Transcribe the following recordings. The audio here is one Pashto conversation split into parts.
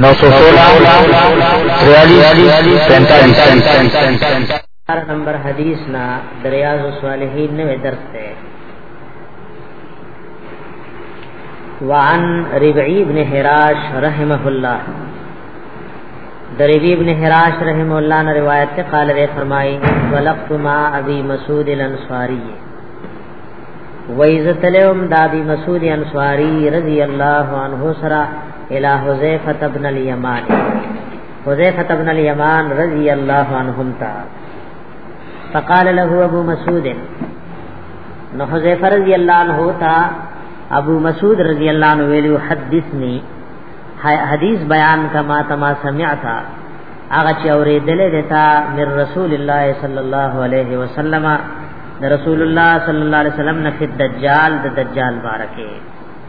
نو سو سولہ تریالیس پینتالیس چار نمبر حدیث نا دریاض الصالحین نوے درس تے وعن ربعی ابن حراش رحمه اللہ دربی ابن حراش رحمه اللہ نے روایت تے قال رے فرمائی ولقت ما ابی مسعود الانصاری ویزتلم دادی مسعود انصاری رضی اللہ عنہ سرہ الى حذیفه ابن الیمان حذیفه ابن الیمان رضی الله عنهم تا فقال له ابو مسعود نو حذیفه رضی الله عنه تا ابو مسعود رضی الله عنه ویلو حدثني حدیث بیان کما تما سمعتا هغه چې اورېدلې دتا مر رسول الله صلی الله علیه وسلم د رسول الله صلی الله علیه وسلم نه دجال د دجال بارکه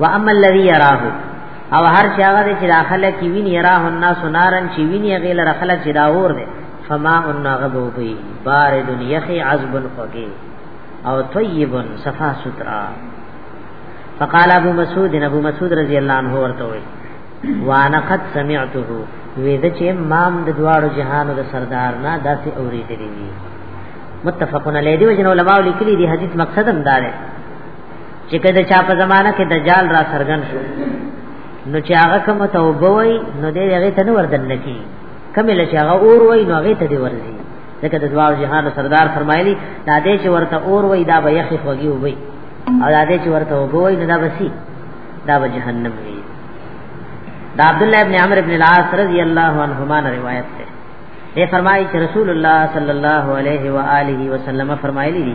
و اما الذي يراه او هر چې هغه چې داخله کې ویني يراه الناس نارن چې ویني غیل رخله چې دا اور دی فما النغب وبي بارد يخي عذب فقي او طيب صفا سترا فقال ابو مسعود ابو مسعود رضی الله عنه ورته وي وانا قد سمعته وې د چې امام د دواړو جهانو د سردار نه داسې اورېدلې دي متفقون علیه دی وجن علماء لیکلي دي حدیث مقصد هم دا دی چې کله چا په زمانہ کې دجال را سرګن شو نو چې هغه کوم توبه وای نو دې هغه ته وردن نکی کوم له چې هغه اور وای نو هغه ته دی ورځي ځکه د دوار جهان سردار فرمایلی دا دې چې ورته اور وای دا به یخ خوږي وای او دا دې چې ورته وګو وای نو دا بسی دا به جهنم وي دا عبد الله ابن عمرو ابن العاص رضی الله عنهما روایت ده یہ فرمائی کہ رسول اللہ صلی اللہ علیہ وآلہ وسلم فرمائی لی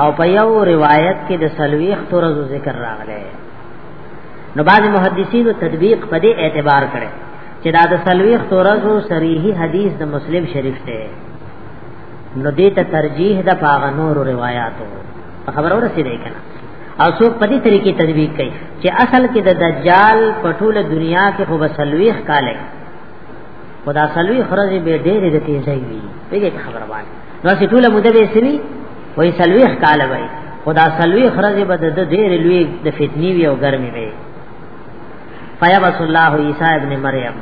او په یو روایت کې د سلویخ تورزو ذکر راغلی نو بعض محدثین تطبیق په دې اعتبار کړي چې دا د سلویخ تورزو صریحي حدیث د مسلم شریف دی نو دې ته ترجیح د پاغ نور روایتو خبر اورسې دی کنه او څوک په دې طریقې تطبیق کوي چې اصل کې د دجال په ټوله دنیا کې خو بسلويخ کاله خدا سلوي خرج به ډېرې د تیزې وي دغه خبره باندې نو چې ټوله مده به سوي وای سلويخ کال وای خدا سلويخ ورځې به د ډېر لوی د فتنی وی او ګرمي وی فیبس الله عیسی ابن مریم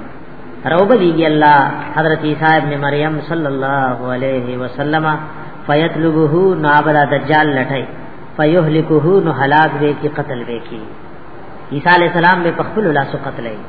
روب دیگی اللہ حضرت عیسی ابن مریم صلی اللہ علیہ وسلم فیطلبه نابلا دجال لټای فیهلکه نو هلاک به کی قتل به کی عیسی علی السلام به پخپل لاس قتلای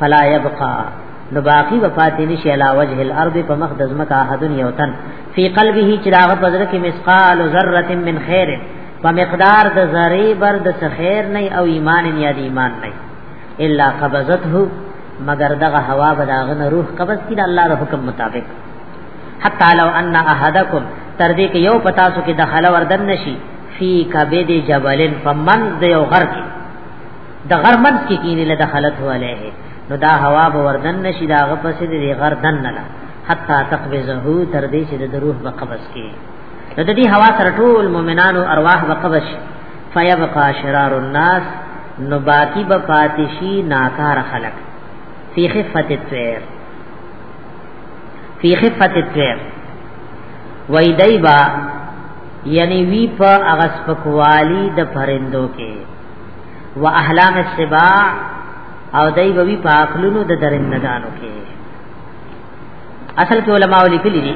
فلا يبقى نو باقی وفات نشي علا وجه الارض په مخ د زمکه احدن یوتن فی قلبه چې داغه پزره کې مسقال ذره من خیر په مقدار د ذره بر د خیر نه او ایمان یا د ایمان نه الا قبضته مگر دغه هوا به داغه نه روح قبض کړي الله د حکم مطابق حتا لو ان احدکم تر دې کې یو پتا سو کې دخل وردن نشي فی کبد جبلن فمن د یو غر کې د غرمنس کې کینې له دخلت علیه نو دا هوا به وردن نشي دا غپسې د غردن نه حتا تقبضه تر دې چې د روح به قبض کې نو د دې هوا سره ټول مؤمنانو ارواح به قبض شي فیبقى شرار الناس نو باقی به پاتشي ناکار خلق فی خفت الطير فی خفت الطير وای دایبا یعنی وی په اغس پکوالی د پرندو کې و احلام السباع او دای بوی په عقلونو د درندگانو کې اصل کې علما ولیکلي دي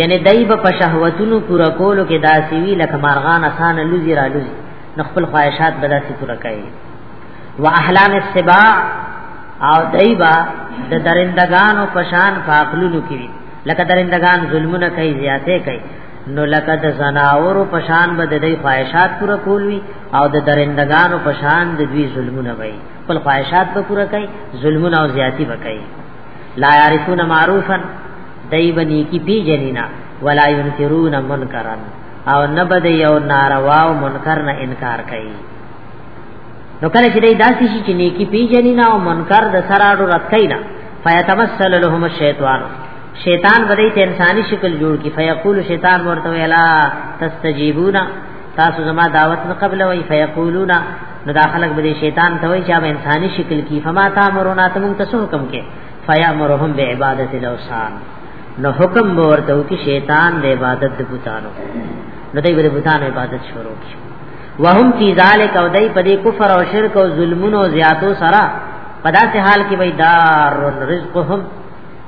یعنی دای په شهوتونو پورا کولو کې داسي وی لکه مارغان اسان لوزي را لوزي نو خپل خواهشات به داسي پورا کوي و احلام السباع او دای با د درندگانو پشان په عقلونو کې لکه درندگان ظلمونه کوي زیاته کوي نو لکه د زناورو پشان به د دې خواهشات پوره کول وي او د درندگانو پشان د دوی ظلمونه وي خپل خواهشات به پوره کوي ظلمونه او زیاتی به کوي لا يعرفون معروفا دایب نیکی پی جنینا ولا ينکرون منکرا او نه بده یو ناروا او منکر نه انکار کوي نو کله چې داسې شي چې نیکی پی جنینا او منکر د سراړو رد کینا فیتمثل لهم الشیطان شیطان بدای ته انساني شکل جوړ کی فیقول شیطان ورته ویلا تستجیبون تاسو زما دعوت نه قبل وای فیقولون نو دا خلق به شیطان ته وای چې به انساني شکل کی فما تامرون ته مونږ تاسو حکم کې فیامرهم بعبادت الاوثان نو حکم به ورته وکي شیطان د عبادت د بوتانو نو دوی به بوتانو عبادت شروع کی وهم فی ذلک او دای په دې کفر او شرک او ظلمونو زیاتو سره پداسې حال کې وای دار رزقهم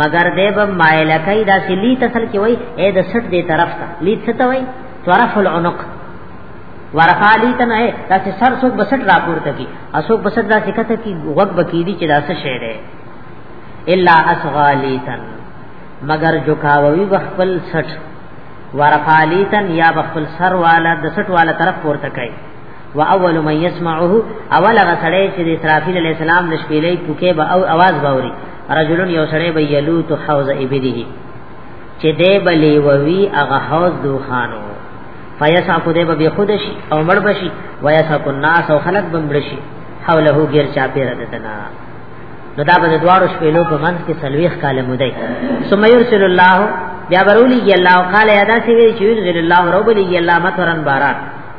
مگر دې به مایل کوي دا چې لی تسل کې وای اې د سټ دې طرف ته لی څه ته وای طرف العنق ورفع لی تنه دا چې سر څوک بسټ راپورته کی اسوک بسټ دا څه کته کی وګ بکی دي چې دا څه شی دی الا اسغالیتن مگر جوکاوی بخپل سټ ورفالیتن یا بخپل سر والا د سټ والا طرف پورته کوي و اول من يسمعه اول هغه سړی چې د اسرافیل علی السلام د شپېلې پوکې به او आवाज باوري رجلن یو سړی به یلو تو حوض ابلیه چې دې بلی ووی هغه حوض دوخانو فیسا کو دې به خود شي او مړ بشي ویسا کو الناس او خلق بمړ شي حوله غیر چا پیر دتنا نو دا به دوارو شپېلو په منځ کې سلويخ کاله مودای ثم يرسل الله بیا برولی الله قال ادا سی وی چې يرسل الله رب لي الله مطرن باران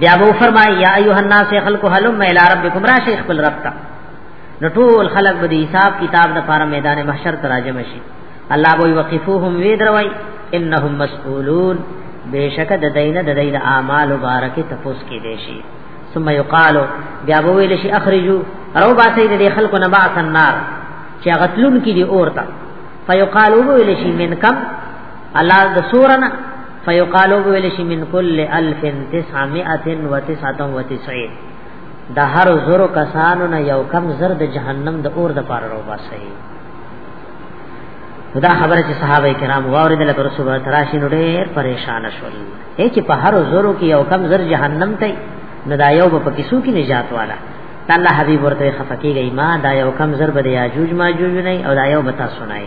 بیا به فرمایي یا ایه الناس خلق هلم الی ربکم را شیخ بل رب تا نو ټول خلق به حساب کتاب د پاره میدان محشر ته راجم شي الله به وقفوهم وی دروي انهم مسئولون بیشک د دینه د دینه اعمال مبارک تفوس کې دي شي ثم یقال بیا به ویل شي اخرجو رو با سید د خلق نه بعث النار چې غتلون کې دي اورتا فیقالو ویل شي من کم الله د سورنا فیقالو ویل شي من کل 1999 د هر زرو کسانو نه یو کم زر د جهنم د اور د پاره رو باسي دا خبره چې صحابه کرام واورید له رسول الله تراشی نو ډېر پریشان شول اے چې په هر زرو کې یو کم زر جهنم ته نه دا یو په کیسو کې نجات والا الله حبیب ورته خفقېږي ما دا یو کم زر به یاجوج ماجوج نه او دا یو بتا سنای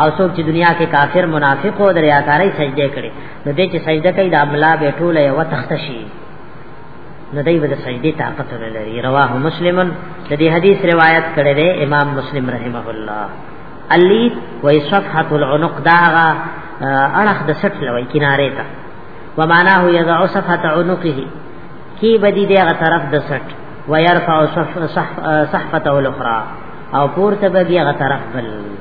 او څوک چې دنیا کې کافر منافق او دریاکارۍ سجده کړي نو دې چې سجده کوي د املا به ټوله یو تخت شي نو دای به د سجدي طاقت نه لري رواه مسلمن د دې حدیث روایت کړی دی امام مسلم رحمه الله علی و صفحه العنق داغه اړخ د سټ لوي کناره ته و معناه یضع صفحه عنقه کی بدی دغه طرف د سټ و يرفع صحفته الاخرى او پورته به دغه طرف بل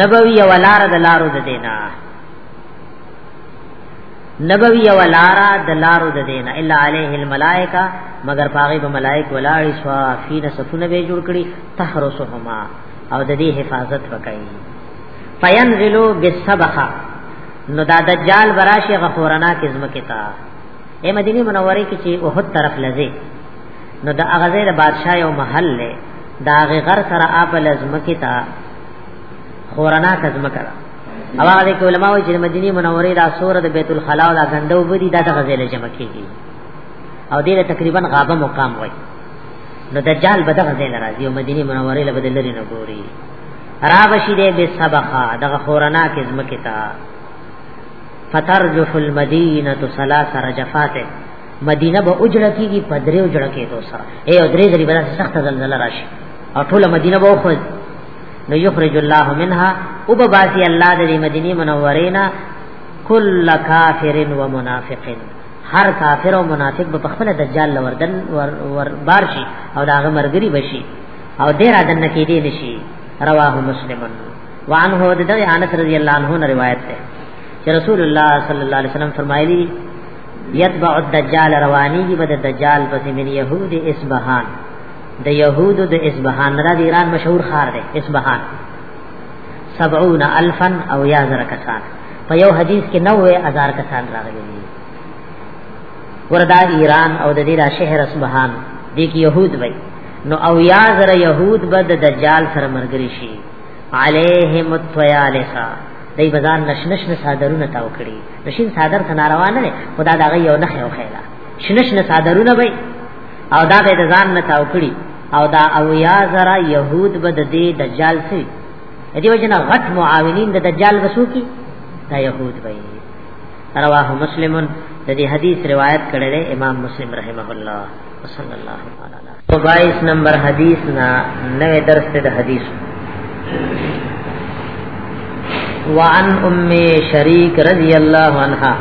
نبوی یو لار د لارو د دینا نبوی یو لار د لارو د دینا الا علیه الملائکه مگر پاغه به ملائک ولاړ شوا فین صفونه به جوړ کړي تحرسهما او د دې حفاظت وکړي فینزلوا بالسبخه نو دا دجال براشي غفورنا کې زمکه تا اے مدینه منوره کې چې اوحد طرف لځي نو دا اغزه د بادشاہ یو محل له دا غر سره اپ لزمکه تا خورنا کزمه کړه او هغه کې علما وایي چې مدینه منوره دا سور د بیت الخلا او دا غندو بدی دا د غزل جمع کیږي او دې تقریبا غابه مقام وایي نو دجال به دغه ځای راځي او مدینه منوره له بدل لري نه ګوري را بشي دې به سبخه دغه خورنا کې زمکه تا فترجف المدینه ثلاث رجفات مدینه به اجړه کیږي په درې اجړه کې دوه سره اے او درې ځلې بلاسه سخت زلزلہ راشي او ټول مدینه به خو نو یخرج الله منها او به باسی الله د مدینه منوره نه کل کافر و منافق هر کافر او منافق به خپل دجال لوردن ور, ور بار شي او داغه مرګري بشي او دې را دن کې دې نشي رواه مسلمن وعنه د انس رضی الله عنه روایت ده چې رسول الله صلی الله علیه وسلم فرمایلی یتبع الدجال رواني دی بد دجال پس من يهود اسبهان د يهود د اسبهان را د ایران مشهور خار دی اسبهان 70000 او یا زر کسان په یو حدیث کې 90000 کسان راغلي دي وردا ایران او د دې را شهر اسبهان دي کې يهود وي نو او یا زر يهود بد دجال سره مرګري شي عليهم الطيالسا دای بازار نشنش نه صادرونه تاو کړی د شین صادر څخه ناروا نه دی خدا دا غي یو نه خو خیلا شنه شنه صادرونه وي او دا به د ځان نه تاو کړی او دا او یا زرا يهود به د دې دجال سي دې وجنا غټ معاونین د دجال وسو کی دا يهود وي رواه مسلمون د دې حدیث روایت کړی امام مسلم رحمه الله صلی الله علیه 22 نمبر حدیث نا نوې درس ته د حدیث وعن ام شریک رضی الله عنها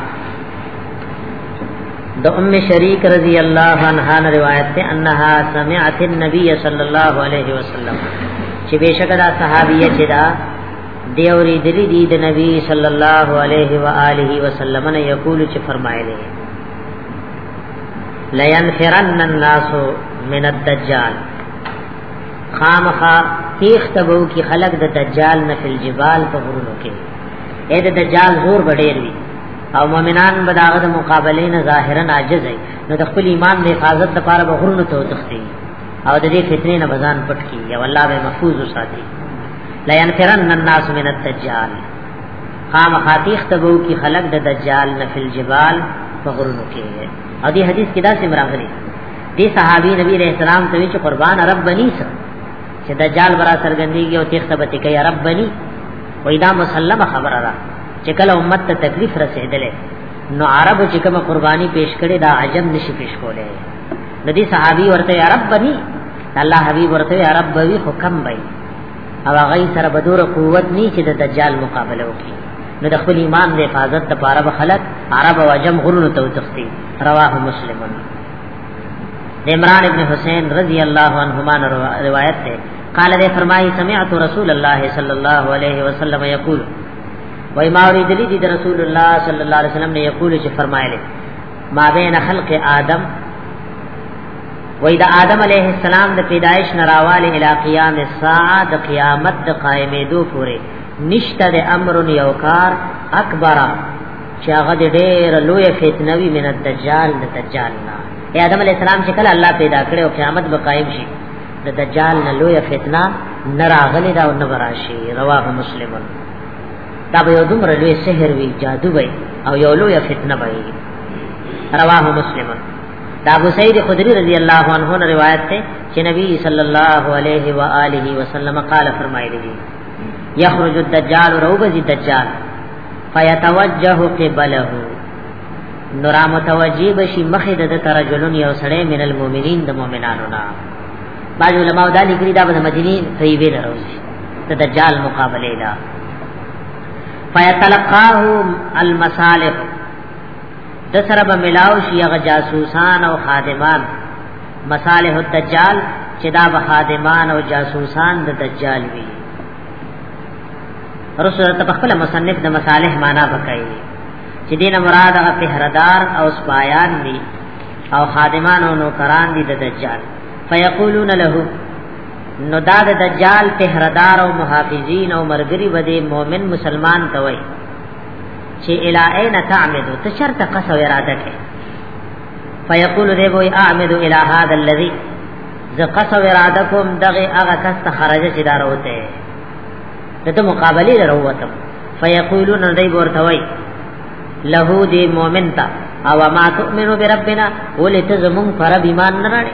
د ام شریک رضی الله عنها روایت ته انها سمعت النبي صلی الله علیه وسلم چې بشک دا صحابیه چې دا دیوري دلی دی د نبی صلی الله علیه و آله وسلم نه یقول چې فرمایلی لینفرن الناس من الدجال خامخا تیخ تبو کی خلق د دجال نه فل جبال په غرونو کې اې د دجال زور بډیر وی او مؤمنان به داغه د مقابله نه ظاهرا عاجز وي نو د خپل ایمان د حفاظت لپاره به غرونو ته وتښتي او د دې فتنې نه بزان پټ کی او الله به محفوظ وساتي لا ينفرن الناس من الدجال خام خاتیخ تبو کی خلق د دجال نفل جبال په غرونو کې او دې حدیث کې دا سم راغلي دې صحابي نبی رحم السلام ته چې قربان رب بنی سر چې دجال برا سرګندېږي او تیخ تبته کوي رب بنی وای دا مسلمه خبره ده چې کله امت ته تکلیف رسیدلې نو عرب چې کوم قرباني پیش کړي دا عجم نشي پیش کوله ندی صحابي ورته عرب بنی الله حبيب ورته عرب بوي حکم بای او هغه سره به دوره قوت نه چې د دجال مقابله وکړي نو د خپل ایمان د حفاظت لپاره به خلک عرب او عجم غرونو ته وتښتي رواه مسلمون د عمران ابن حسین رضی الله عنهما روایت ده قال دې فرمایي سمعت رسول الله صلی الله علیه وسلم یقول وای ما اوریدلی دي رسول الله صلی الله علیه وسلم نه یقول چې فرمایلی ما بین خلق آدم وای د آدم علیه السلام د پیدایش نراواله الی قیام الساعه د قیامت د قائمې دو پورې نشته د امر یو کار اکبر چې هغه د ډېر لوی فتنه وی من الدجال د دجال نه اے آدم علیه السلام چې کله الله پیدا کړي او قیامت به قائم شي د دجال نه لوی فتنه نراغلی دا او نبراشی رواه مسلمون دا به یو دومره لوی سحر وي جادو وي او یو لوی فتنه وي رواه مسلم دا ابو سعید خدری رضی اللہ عنہ نے روایت ہے کہ نبی صلی اللہ علیہ وآلہ وسلم قال فرمائے دی یخرج الدجال روبزی دجال فیتوجه قبله نورا متوجی بشی مخی د ترجلون یو سړی من المؤمنین د مؤمنانو نا بعض علماء دا لیکلی دا به مدینه طیبه نه راوځي د دجال مقابله ده فیتلقاه المصالح د سره به ملاو شي هغه جاسوسان او خادمان مصالح الدجال چې دا به خادمان او جاسوسان د دجال وي رسول ته په خپل مصنف د مصالح معنا وکړي چې دینه مراد هغه پهردار او سپایان دي او خادمان او نوکران دي د دجال فیقولون له نو دا د دجال پهردار او محافظین او مرګری ودی مؤمن مسلمان ته وای چې الی اين تعمد ته شرط قصو اراده کې فیقول دی وای اعمد الی هذا الذی ز قصو اراده کوم دغه هغه کس ته خرج چې دار وته دته مقابله لروته فیقولون دی ورته وای له دی مؤمن ته او ما تؤمنو بربنا ولته زمون پر ایمان نه راړي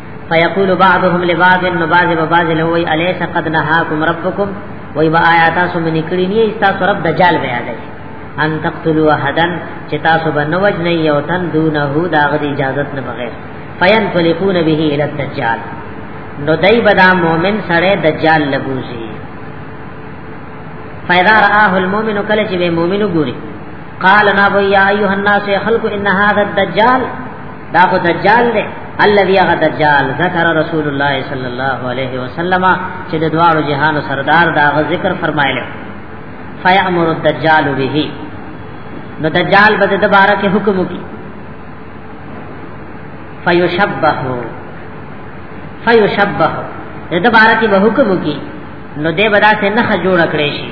فیقول بعضهم لبعض نو بعض به بعض له وی الیس قد نهاکم ربکم وی با آیا تاسو من کړی نه تاسو رب دجال بیا دی ان تقتلوا احدا چې تاسو به نو وجنه یو تن دونه دا غدي اجازه نه بغیر فینطلقون به الی الدجال نو دای بدا مؤمن سره دجال لبوزی فیدا رآه المؤمن کله چې مؤمن ګوري قال نا بیا ایها الناس خلق ان هذا الدجال دا خو دجال دی الذي هغه دجال ذکر رسول الله صلی الله علیه وسلم چې د دوه جهان سردار دا غ ذکر فرمایلی فیامر الدجال به نو دجال بده د بارا کې حکم وکي فیشبه فیشبه د بارا کې به حکم وکي نو دې بدا سے نه جوړ کړی شي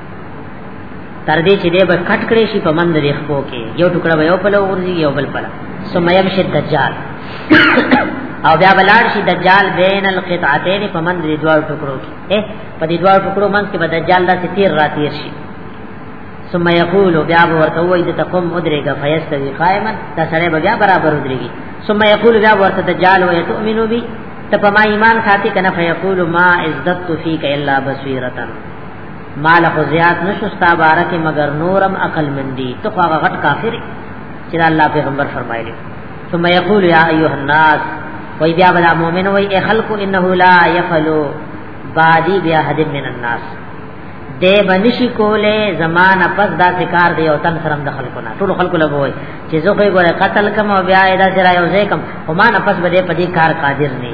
تر دې چې دې به کټ کړې شي په مند دې خپو کې یو ټکړه به یو په لور ورځي یو بل پر ثم يمشي الدجال او بیا بلار شي دجال بین القطعتين په مند دې دوه ټکړو کې اے په دې دوه ټکړو منځ کې به دجال داسې تیر را تیر شي ثم يقول بیا ورته وای د تقوم مدرګه فیستوی قائما دا سره بیا برابر ودرېږي ثم يقول بیا ورته دجال وای تؤمنو بي ته په ما ایمان ساتي کنه فیقول ما عزت فیک الا بصیرتن مال خو زیات نشو ستا بارکه مگر نورم عقل مندي ته خو غټ کافر چې الله پیغمبر فرمایلی ثم یقول یا ایها الناس وای بیا بلا مؤمن وای ای خلق انه لا یفلو بادی بیا حد من الناس دې بنشي کوله زمانہ پس دا ذکر دی او تن سرم د خلکو نه ټول خلکو لګو وای چې زه خو ګوره قتل کم او بیا ادا سره یو ځای کم او ما نه پس بده پدی کار قادر نه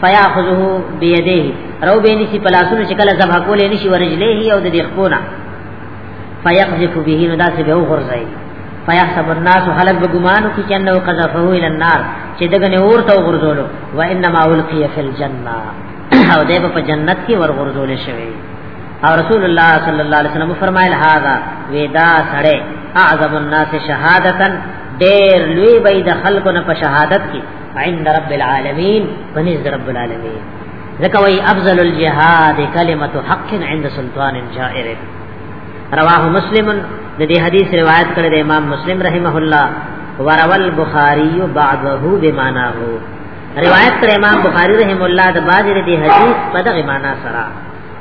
فیاخذه بيديه رو بینی سی پلاسونو چې کله ذبح کولې نشي ورجلې او د دې خپونه فیقذف به نو داسې به وغورځي فیحسب الناس خلق بګمانو کې چې انه قذفه الى النار چې دغه نه اورته وغورځولو و انما القي في الجنه او دې په جنت کې ورغورځول شوی او رسول الله صلی الله علیه وسلم فرمایل هاذا ودا سړی اعظم الناس شهادتا ډېر لوی به د خلکو نه په شهادت کې عند رب العالمین پنځ رب العالمین ځکه وای افضل الجهاد کلمه حق عند سلطان جائر رواه مسلم د دې حدیث روایت کړی د امام مسلم رحمه الله ورول بخاری بعضه بمعناه روایت کړی امام بخاری رحم الله د باج دې حدیث په دغه معنا سره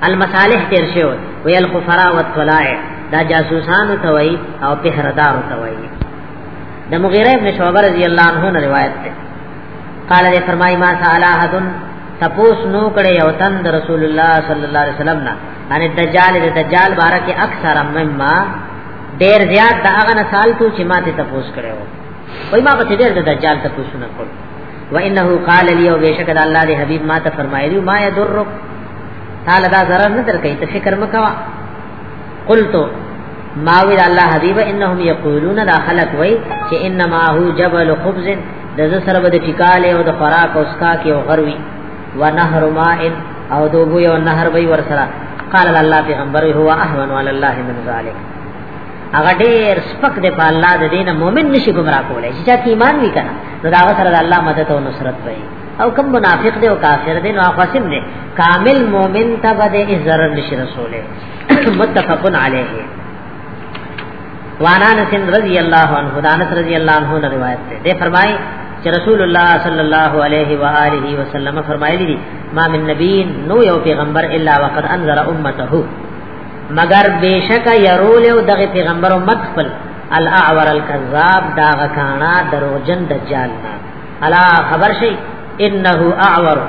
المصالح تیر شو وی الخفراء والطلائع دا جاسوسان توي او پهردار توي د مغیره ابن شعبہ رضی الله عنه نه روایت ده قال دې فرمای ما سال احد تپوس نو کړه یو تن د رسول الله صلی الله علیه وسلم نه ان دجال د دجال باره کې اکثر مما ډیر زیات دا هغه نه سال تو چې ما ته تپوس کړو وای ما په ډیر د دجال تپوس نه کړو و انه قال لي او بشک د الله دې حبيب ما ته فرمایلی ما يدرک تعالی دا zarar نه درکې ته فکر مکوا قلت ما ویل الله حبیب انهم یقولون دا خلق وای چې انما هو جبل خبز د زه سره به د ټیکاله او د خوراک او اسکا کې او غروي و نهر ماء او دوبو یو نهر به ور سره قال الله پیغمبر هو اهون علی الله من ذلک هغه ډیر سپک دی په الله د دینه مؤمن نشي ګمرا کولای چې چا کې ایمان وی کنه نو دا سره د الله مدد او نصرت وي او کم منافق دی او کافر دی نو خاصم دی کامل مؤمن ته بده عزر نش رسوله متفقن علیه وانا انس رضی اللہ عنہ دانس رضی اللہ عنہ نے روایت ہے دے فرمائے کہ رسول اللہ صلی اللہ علیہ والہ وسلم فرمائے دی ما من نبی نو یو پیغمبر الا وقد انذر امته مگر بیشک یرول او دغه پیغمبر امت خپل الاعور الكذاب داغه کانا دروجن دجال نا الا خبر شي انه اعور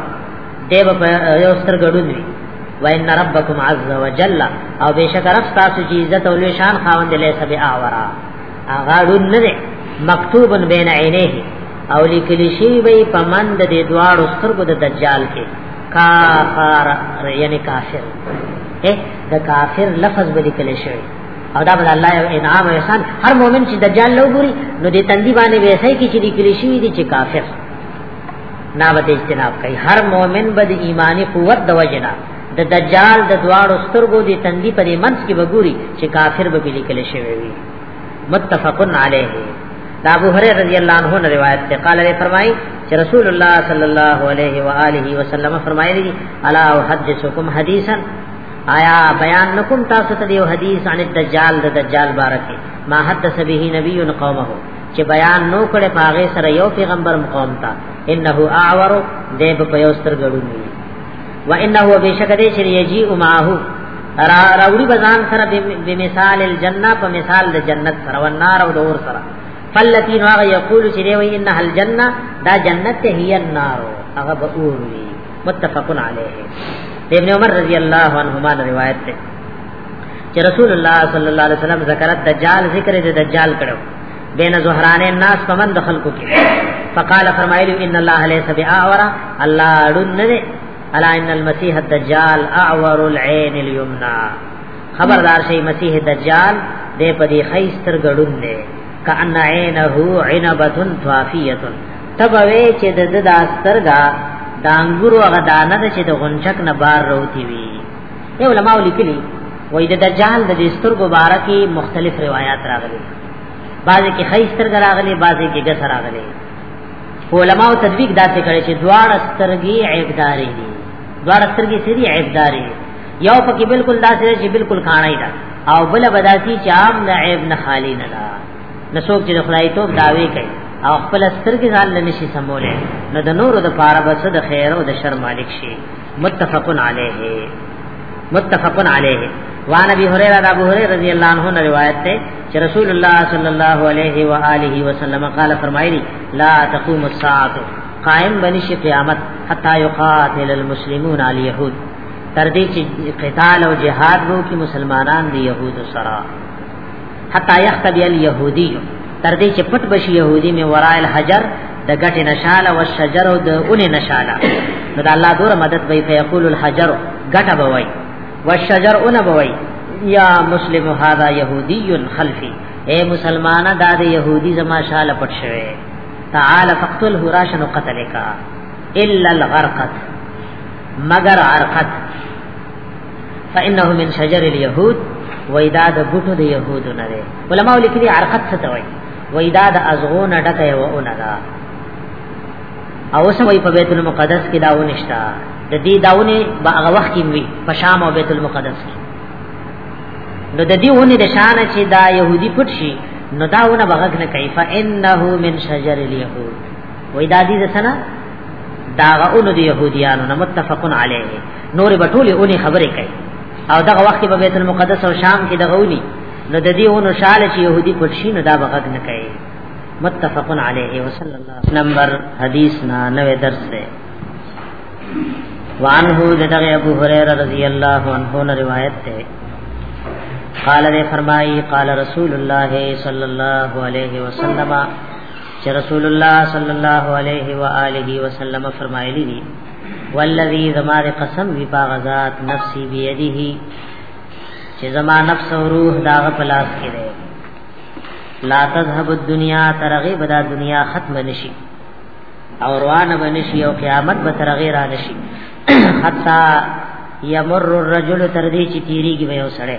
دیو په یو ستر ګډون وي وان ربکم عز وجل او بشک رب تاسو چې عزت او شان خاوند له سبي اعورا هغه ډون نه دی مکتوب بین عینه او لیکل شي وي په مند دې دواړو سترګو د دجال کې کافر یعنی کافر اے د کافر لفظ به لیکل شوی او دا بل الله یو انعام او احسان هر مؤمن چې دجال لو ګوري نو دې تندې باندې ویسه کې چې دې کلی شي دي چې کافر نه به اجتناب کوي هر مؤمن به د ایمانی قوت د وجنا د دجال د دواړو سترګو دې تندې په دې منځ کې وګوري چې کافر به بلی کلی شي وي متفقن علیه دا ابو هريره رضی الله عنه نے روایت سے قال نے فرمائی کہ رسول اللہ صلی اللہ علیہ والہ وسلم فرمائے الا احدثکم حدیثا آیا بیان نکم تاسو ته دیو حدیث عن الدجال د دجال بارکه ما حدث به نبی قومه چې بیان نو کړي پاغه سره یو پیغمبر مقام تا انه اعور دیب په یو ستر غړونی و انه بشک دې چې یجی معه را راوړي بزان سره به مثال الجنه په مثال د جنت سره ونار او دور سره فلتی نو هغه یقول چې دی وی انها الجنه دا جنت هی النار هغه به اور وی متفق علیه ابن عمر رضی الله عنهما روایت ده چې رسول الله صلی الله علیه وسلم ذکر دجال ذکر د دجال کړو بین زهران الناس فمن دخل کو کې فقال فرمایلی ان الله ليس باعور الله اړون نه دی الا ان المسيح الدجال اعور العين اليمنى خبردار شي مسیح دجال دې په دې خیستر غړون دی کأن عینه عنبه ثافیه تب وی چې د د استرګا د انګورو هغه دانه ده چې د غنچک نه بار روتی وي یو علماء لیکلي وای د دجال د سترګو باره کې مختلف روایت راغلي بعضې کې ښه سترګه راغلي بعضې کې ګس راغلي علماء تدویق داسې کړي چې دواړه سترګې عیبدارې دي دواړه سترګې سری عیبدارې یو پکې بالکل داسې چې بالکل کانای ده او بل بداسي چې عام نه عیب نه خالی نه ده نسوک چې خدای ته داوي کوي او خپل سترګې ځان نه نشي سمولې نو د نورو د پاره بس د خیر او د شر مالک شي متفقن علیه متفقن علیه وان ابي هريره ابو هريره رضی الله عنه نے روایت ہے کہ رسول اللہ صلی اللہ علیہ والہ وسلم قال فرمائے لا تقوم الساعه قائم بنش قیامت حتا یقاتل المسلمون علی یهود تر دې چې قتال او جهاد وو کې مسلمانان دی يهود سره حتا یختبی الیهودی تر دې چې پټ بشي يهودي می ورائل حجر د غټه نشاله او شجر او د اونې نشاله نو د الله دور مدد به فیقول الحجر غټه بوي والشجر اون بوي یا مسلم هذا يهودي خلفي اے مسلمانه دا د يهودي زما شاله پټ شوی تعال فقتله راشن قتلک الا الغرقت مگر عرقت فانه من شجر اليهود وېدا د بوټو د يهودو نه دی علماء لیکلي عرقت څه ته وایي وېدا د ازغونه ډکه یو اونه ده او اوس وی په بیت المقدس کې داو نشتا د دې داونه به هغه وخت کې وی په شام او بیت المقدس کې نو د دې ونه د شان چې دا يهودي پټ شي نو داونه بغک نه کوي فانه من شجر اليهود وېدا دې څه نه داغه اون دی يهوديانو نه متفقن عليه نور به ټولې اونې خبرې کوي او دغه وخت په بیت المقدس او شام کې دغه ونی نو د دې اونو شاله چې يهودي پټ شي نو دا به غږ نه کوي متفق علیه وصلی الله نمبر حدیث نا نوې درس ده وعنه دغه ابو هريره رضی الله عنه نے روایت ده قال نے فرمائی قال رسول الله صلی الله علیه وسلم چې رسول الله صلی الله علیه و آله وسلم فرمایلی دي والذي زما د قسم وی باغ ذات نفسي بيده چې زما نفس او روح دا غ پلاس کې ده لا تذهب الدنيا ترغيب دا دنیا ختم نشي او روان بنشي او قیامت به ترغي را نشي حتا يمر الرجل تر دې چې تیریږي به وسړي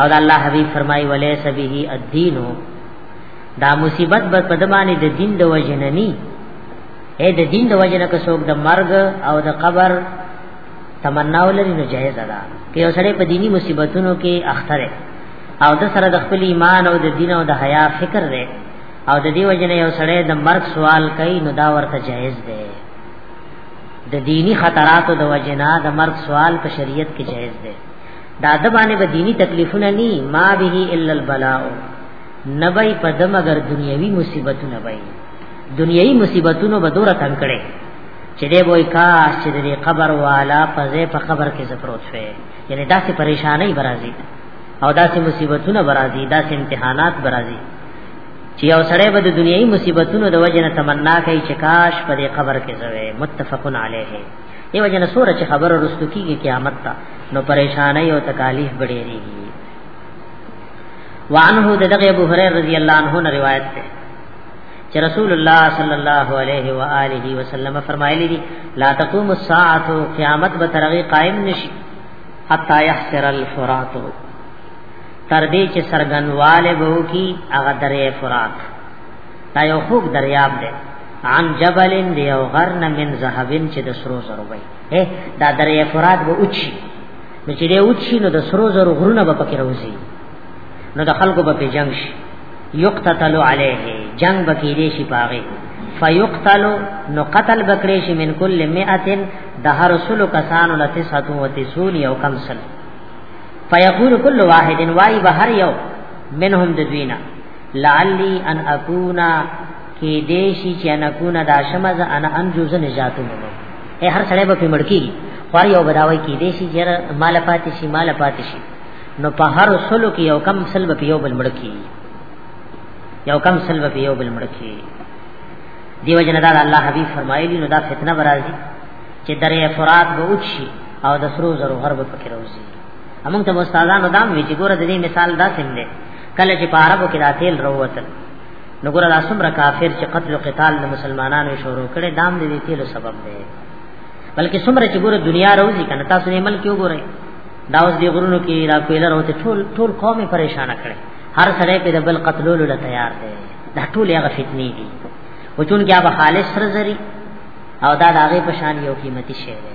او دا الله حبیب فرمای ولیس به الدین دا مصیبت به پدمانه د دین د وجننی اے د دین د وجنه که څوک د مرګ او د قبر تمنا ولري نو جایز ده که یو سره په دینی مصیبتونو کې اختره او د سره د خپل ایمان او د دین او د حیا فکر ده او د دې وجنه یو سره د مرګ سوال کوي نو دا ورته جایز ده د دینی خطراتو د وجنه د مرګ سوال په شریعت کې جایز ده دا د باندې به دینی تکلیفونه ني ما به الا البلاء نبای په د مگر دنیوي مصیبتونه وای دنیوي مصیبتونو به دوره تنگ کړي چې دې وای کا چې دې قبر والا پزې په قبر کې زپروت شوی یعنی داسې پریشانای برازي او داسې مصیبتونه برازي داسې امتحانات برازي چې یو سړی به د دنیوي مصیبتونو د وجې نه تمنا کوي چې کاش په دې قبر کې زوی متفقن علیه دیو جن سور چې خبر رستو کیږي قیامت ته نو پریشانای او تکالیف بډېریږي وعنه دغه ابو هريره رضی الله عنه نه روایت ده چې رسول الله صلی الله علیه و آله وسلم فرمایلی دي لا تقوم الساعه قیامت به ترغی قائم نشي حتا يحسر الفرات تر دې چې سرګنواله وو کی هغه درې فرات دا یو خوږ دریاب دی عن جبل دی او غرن من ذهبن چې د سرو زرو وي دا درې فرات به اوچی نو چې دی اوچی نو د سرو زرو غرونه به پکې راوځي نو د خلکو به په جنگ شي یقتتل علیه جنگ به کې دی شي پاغه فیقتل نو قتل بکړي شي من کل مئتن د هر رسول کسانو لته ساتو وتی سون یو کم سل فیقول کل واحد وای بهر یو منهم د دوینا لعلی ان اکونا کې دیشی چې ان اکونا دا شمز انا انجوز نجاتو مو اے هر سړی به مړکی خور یو بداوی کې دیشی چې مال پاتې شي مال پاتې شي نو په هر سلو کې یو کم سلب په یو بل مړکی یو کم سلب په یو بل مړکی دیو جن دا الله حبیب فرمایلی نو دا فتنه برازي چې درې فرات به وچی او د سرو زرو غرب پکې روزي امون ته استادانو دام وی چې ګوره د دې مثال دا څنګه کله چې په عربو کې دا تیل وروتل نو ګور الله سمره کافر چې قتل او قتال د مسلمانانو شروع کړي دام دې تیلو سبب دی بلکې سمره چې ګور دنیا روزي کنه تاسو یې ملک یو ګورئ دا اوس دی غرونو کې را کویل راوته ټول ټول قوم پریشان کړي هر سره په دبل قتلولو له تیار دی دا ټول هغه فتنې دي او چون کې هغه خالص سره زری او دا داغه پشان یو قیمتي شی دی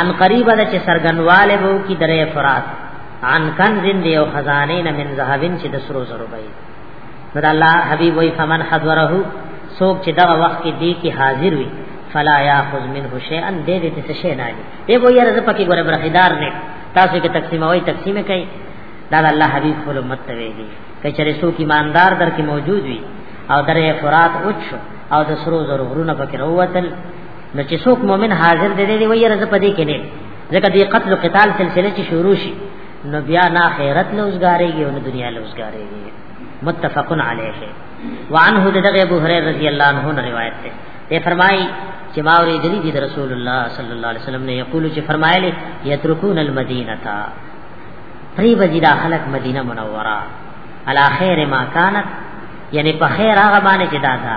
ان قریبا د چې سرګنواله وو کی درې فرات ان کنزن دیو خزانه نه من ذهبین چې د سرو زرو بې نو د الله حبیب وی فمن حضره سوک چې دغه وخت کې دی کې حاضر وي فلا یاخذ منه شیئا دې دې څه شی نه دی دی وی یاره زه پکې ګوره برخیدار نه تاسو کې تقسیم وای تقسیم کوي دا د الله حبیب خپل امت ته ویلي کچره سو کی ایماندار در کې موجود وي او درې فرات اوچ او د سرو زرو غرونه پکې وروتل نو چې څوک مؤمن حاضر دی دی وایي رز په دې کې نه ځکه دې قتل او قتال سلسله چې شروع شي نو بیا نه آخرت لوزګارېږي او نه دنیا لوزګارېږي متفقن علیه وعنه دغه ابو هريره رضی الله عنه روایت ده ته فرمای چې ما اورې دلی دي رسول الله صلی الله علیه وسلم نه یقول چې فرمایلی یترکون المدینه تا پری بجی دا خلق مدینه منوره علی خیر ما کانت یعنی په خیر هغه باندې چې دا ده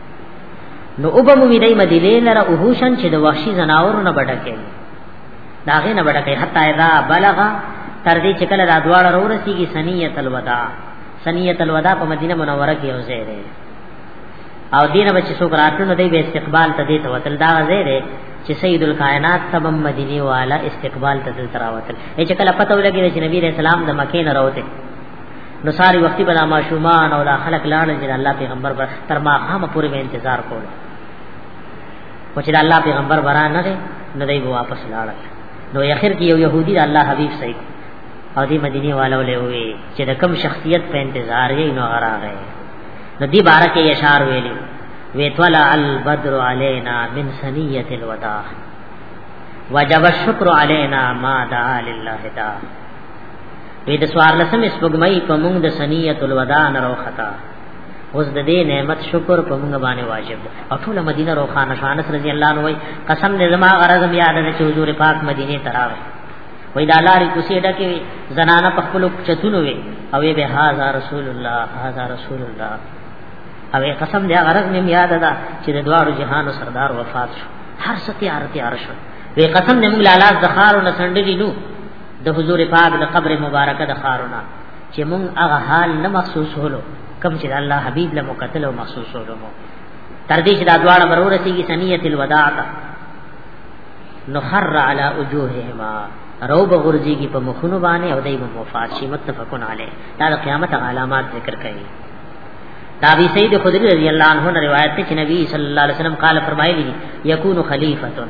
نو او به مومي دای مدینه لره او هوشن چې د وحشي زناورو نه بډکه دا غي نه بډکه حتا اذا بلغ تر دې چې کله دا دواړه ورسیږي سنیت الوداع سنیت الوداع په مدینه منوره کې یو ځای دی او دین بچ سو کراتونو دی به استقبال ته دی ته وتل دا ځای دی چې سید الکائنات تب مدینه والا استقبال ته تل تراوتل چې کله پته ولګی چې نبی رسول الله د مکه نه راوته نو ساری وختي بنا ماشومان او لا خلق لاړ چې الله پیغمبر بر تر ما خامه پورې به انتظار کول او چې الله پیغمبر برا نه دی نو دی واپس لاړ نو اخر کې یو يهودي د الله حبيب صحیح او دی مدینه والو له وی چې د کم شخصیت په انتظار یې نو راغی نو دی بارکه اشار ویلی وی طلع البدر علينا من سنيه الوداع وجب الشكر علينا ما دعا لله تعالی وی د سوار لسم سپګمای په موږ د سنیت الوداع نه روختا اوس د دې نعمت شکر په موږ باندې واجب ده او ټول مدینه روخانه شانس رضی الله عنه وای قسم دې زما غرض بیا د حضور پاک مدینه تراوي وای دا لارې کوسې ډکې زنانه په خپل چتونو وي او به هاذا رسول الله هاذا رسول الله او قسم دې غرض مې یاد ده چې د دوارو جهانو سردار وفات شو هر څه تیار تیار شو وی قسم دې موږ لاله زخارو نسندلی نو د حضور پاک د قبر مبارکه د خارونه چې مونږ هغه حال نه مخصوص هلو کم چې الله حبیب له مقتل او مخصوص هلو مو تر دې چې دا دواړه مرور سیږي سنیت الوداع تا نخر علی وجوههما روب غرزیږي په مخونو باندې او دایمه وفات شي متفقن علی دا د قیامت علامات ذکر کړي دا ابي سعيد خدري رضی الله عنه روایت ته چې نبی صلی الله علیه وسلم قال فرمایلی یکون خلیفتون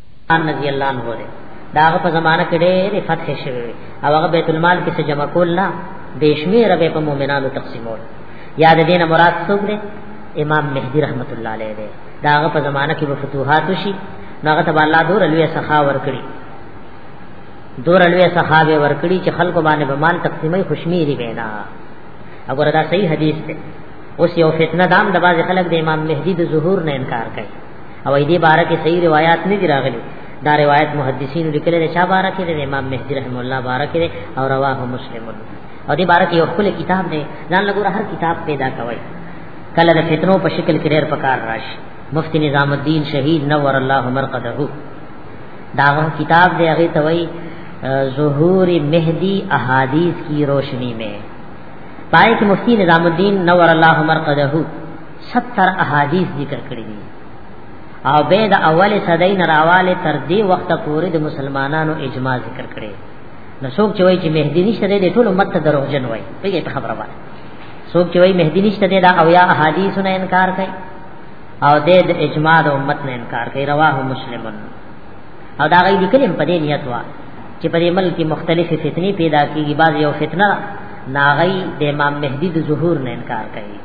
ان رضی الله عنه وره دا هغه په زمانہ کې ډېر فتح شوی او هغه بیت المال کې څه جمع کول نه بشمیر به په مؤمنانو تقسیمول یاد دینه مراد څوک دی امام مهدی رحمت الله علیه دی دا هغه په زمانہ کې به فتوحات وشي هغه ته الله دور لوی سخا ورکړي دور لوی سخا به ورکړي چې خلکو باندې به مال تقسیمي خوشمیری وینا وګوره دا صحیح حدیث دی اوس یو فتنه دام د باز خلک د امام مهدی د ظهور نه انکار کوي او دې باره کې صحیح روایت نه دی راغلی دا روایت محدثین لیکل دي شاه باره کې د امام مهدی رحم الله باره کې او رواه مسلم او دې باره کې یو خپل کتاب دی ځان لګور هر کتاب پیدا کوي کله د فتنو په شکل کې ډېر پکار راشي مفتی نظام الدین شهید نور الله مرقده دا کتاب دی هغه توي ظهور مهدی احادیث کی روشنی میں پائے کہ مفتی نظام الدین نور اللہ مرقدہ 70 احادیث ذکر کړی دي او به د اول صدای نه راواله تر دې وخت پورې د مسلمانانو اجماع ذکر کړي نو څوک چې وایي چې مهدی نشته دی ټول امت ته دروغجن وایي په دې خبره وایي څوک چې وایي مهدی نشته دی دا او یا احادیث نه انکار کوي او د اجماع د امت نه انکار کوي رواه مسلمون او دا غي لیکلم په دې نیت وا چې په دې ملک مختلفې فتنې پیدا کیږي بعض یو فتنه ناغي د امام مهدی د ظهور نه انکار کوي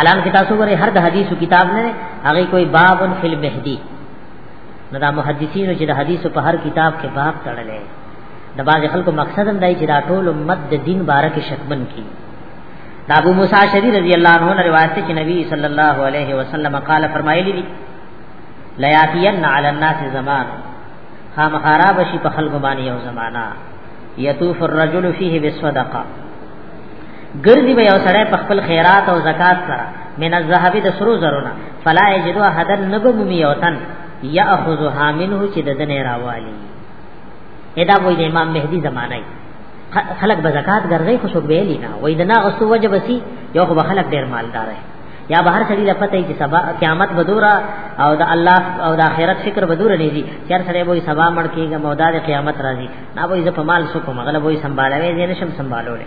علام کې تاسو غره هر د حدیثو کتاب نه هغه کوئی باب فی المهدی نو دا محدثینو چې د حدیثو په هر کتاب کې باب تړلې د باز خلکو مقصد هم دی چې دا ټول امت د دین باره کې شکمن کی دا ابو موسی شری رضی الله عنه نے روایت ہے کہ نبی صلی اللہ علیہ وسلم قال فرمائے لی لا یاتین علی الناس زمان خام خراب شی په خلق باندې یو زمانہ یطوف الرجل فیه بالصدقه ګرځي به یو سړی په خپل خیرات او زکات سره من الذهب د سرو زرونه فلا یجدو حدن نبم میوتن یاخذها منه چې د دنه راوالي ادا وې د امام مهدی زمانه خلق به زکات ګرځي خو شوب ویلی نه وې د نا اوسو وجه بسی یو خو خلق ډیر مالدار دی یا بهر سړي لپاره ته چې سبا قیامت بدورا او د الله او د آخرت فکر بدور نه دي چر سره وې سبا مړ کېږي مودا د قیامت راځي نه وې ز په مال سو کوم غلب وې سنبالوي زین شم سنبالوله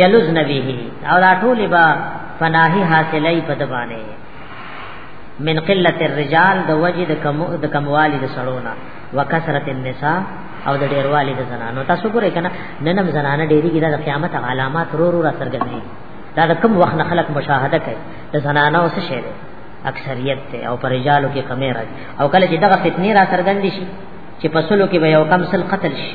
یلز نبی او دا ټول با فناهی حاصلای په دبانه من قلت الرجال د وجه د کم د کموالی د سړونا وکثرت النساء او د ډیروالی د زنانو تاسو ګورئ کنه ننم زنانه ډیری کیدا د قیامت علامات رو رو را څرګندې دا د کم وخت نه خلق مشاهده کوي د زنانو څه شی دی اکثریت ته او پر رجالو کې کمی راځي او کله چې دغه فتنه را څرګندې شي چې پسلو کې به یو کم سل قتل شي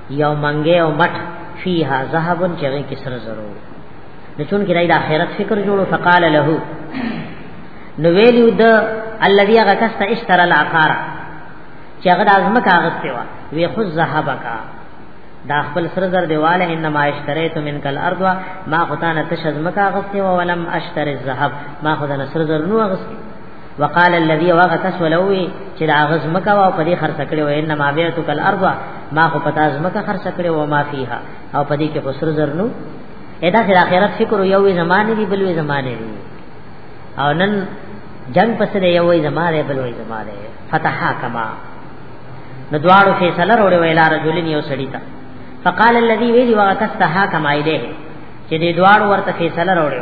یو منګه او مټ فیها ذهب چغه کې سره زرو نو چون کې د آخرت فکر جوړو فقال له نو ویلو د الذي هغه کس ته اشترى العقار چې هغه د ازمکه اغستې و وی خو ذهبک دا خپل سره زر دیواله انما اشتریت من کل ارض ما خدانه تشزمکه اغستې و ولم اشتري الذهب ما خدانه سره زر نو اغستې وقال الذي وغتس ولوي چې دا غز مکه او په دې خرڅ کړي و انما بيعتك الارض ما خو پتا از مکه خرڅ کړي و ما فيها او په دې کې خسر زرنو ادا سره اخرت فکر یو زمانه دی بل زمانه دی او نن جنگ پس دی یو زمانه بل زمانه فتحا کما نو دواړو فیصله وروړي ویلا رجلین یو سړی تا فقال الذي ویلی وغتس تها کما الیه چې دې دواړو ورته فیصله وروړي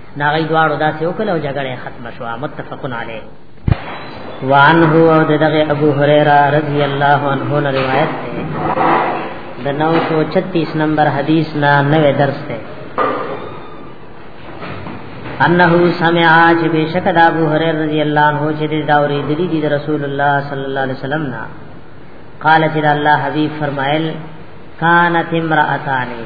ناغی دوارو دا سیو کلو جگڑ ختم شوا متفقن علی وعنه او دغه ابو هريره رضی الله عنه نه روایت ده د 936 نمبر حدیث نا نوې درس ده انه سمع چې بشک د ابو هريره رضی الله عنه چې دا اورې د دې د رسول الله صلی الله علیه وسلم نا قال چې الله حبيب فرمایل کانت امراتانی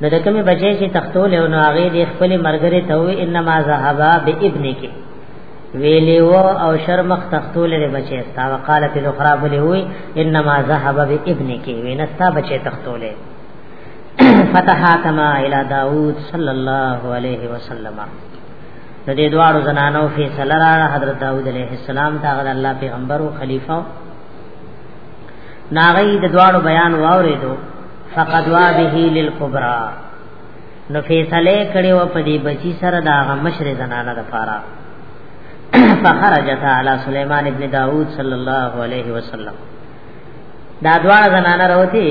نو د کومې بچې چې تختول او نو هغه د خپل مرګره ته وې انما ذهبا بابن کې ویلی و او شرمخ تختول لري بچې استا وقالت الاخرى بلی وې انما ذهب بابن کې وینستا بچې تختولې فتحاتما الى داوود صلی الله علیه وسلم د دې دوارو زنانو فیصله را حضرت داوود علیه السلام ته غل الله پیغمبر او خلیفہ ناغی د دوارو بیان واورېدو فقد وا به للكبرى نو فیصله کړي و په دې بچی سره دا مشر زنانه د پاره فخرجت على سليمان ابن داود صلى الله عليه وسلم دا دواړه زنانه راوتی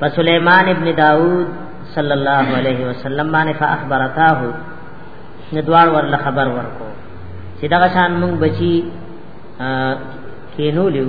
په سليمان ابن داود صلى الله عليه وسلم باندې فاخبرتاه نو دواړه ورله خبر ورکو چې دا شان مونږ بچی کینولیو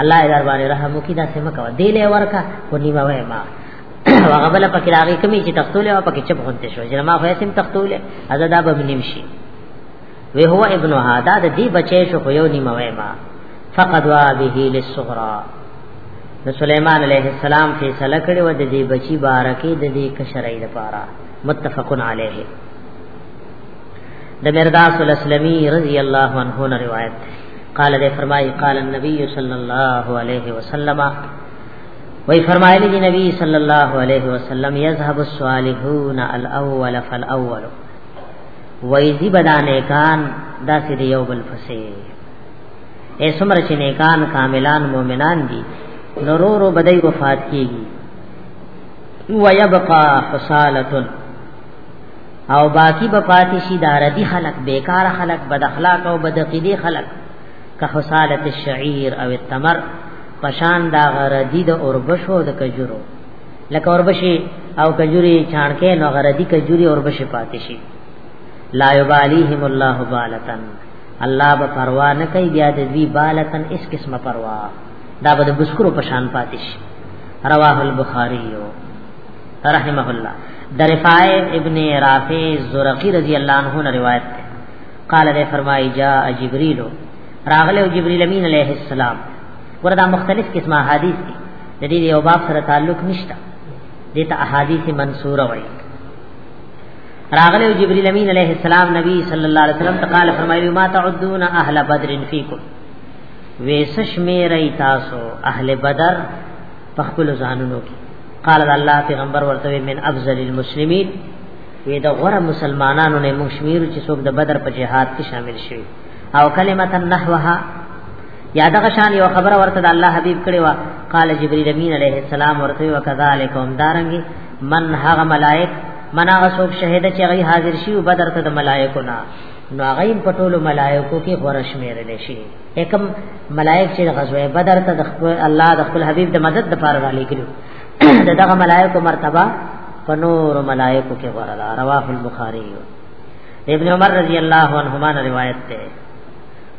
الله دې در باندې رحم وکړي دا سم کوه دې له ورکا کو نیمه وای ما هغه بل پکې راغی کمی چې تختولې او پکې چپ غونته شو چې ما خو یې سم تختولې ادا دا به نیم شي وی هو ابن هادا د دې بچې شو خو یو نیمه وای ما فقد وا به للصغرا نو سليمان عليه السلام فیصله کړې و د دې بچي بارکه د دې کشرې لپاره متفقن علیه د مرداس الاسلمی رضی الله عنه روایت قال دې فرمایي قال النبي صلی الله علیه وسلم وی فرمایلی دی نبی صلی الله علیه وسلم یذهب الصالحون الاول فالاول وی زی بدانه کان داسې دی یو بل فسه اے سمر چې نیکان کاملان مؤمنان دي نورورو بدای وفات کیږي ويبقى حصاله او باقی به پاتې شي د عربي خلق بیکار خلق بد اخلاق او بد عقیده خلق که حصالت الشعير او التمر پشان دا غردی د اوربشو د کجورو لکه اوربشي او کجوري چانکه نو غردی کجوري اوربشي پاتې شي لا یبالیهم الله بالتن الله به پروا نه کوي بیا د وی بالتن اس قسمه پروا دا به د بشکرو پشان پاتې شي رواه البخاری رحمه الله در رفاع ابن رافع زرقی رضی اللہ عنہ نے روایت ہے قال نے فرمائی جا جبریل راغل او جبریل امین علیہ السلام وردا مختلف قسم احادیث دی د دې یو باب سره تعلق نشته دې ته احادیث منصوره وایي راغله جبريل امين عليه السلام نبي صلى الله عليه وسلم تقال فرمایلی ما تعدون اهل بدر فيكم ویسش میرئی تاسو اهل بدر په خپل ځانونو کې قال الله پیغمبر ورته من افضل المسلمین وی د غره مسلمانانو نه موږ شمیر چې څوک د بدر په جهاد کې شامل شي او کلمه نحوها یا دغه شان یو خبره ورته د الله حبیب کړي وا قال جبرئیل امین علیه السلام ورته وکذالک هم دارنګي من هغه ملائک من هغه څوک شهید چې غي حاضر شي بدر ته د ملائکو نه نو هغه په ټولو ملائکو کې غره شمیرل شي کوم ملائک چې غزوه بدر ته د خپل الله د خپل حبيب د مدد لپاره را لګلو دغه ملائکو مرتبه په نور ملائکو کې ورلا رواه البخاري ابن عمر رضی الله عنهما روایت ده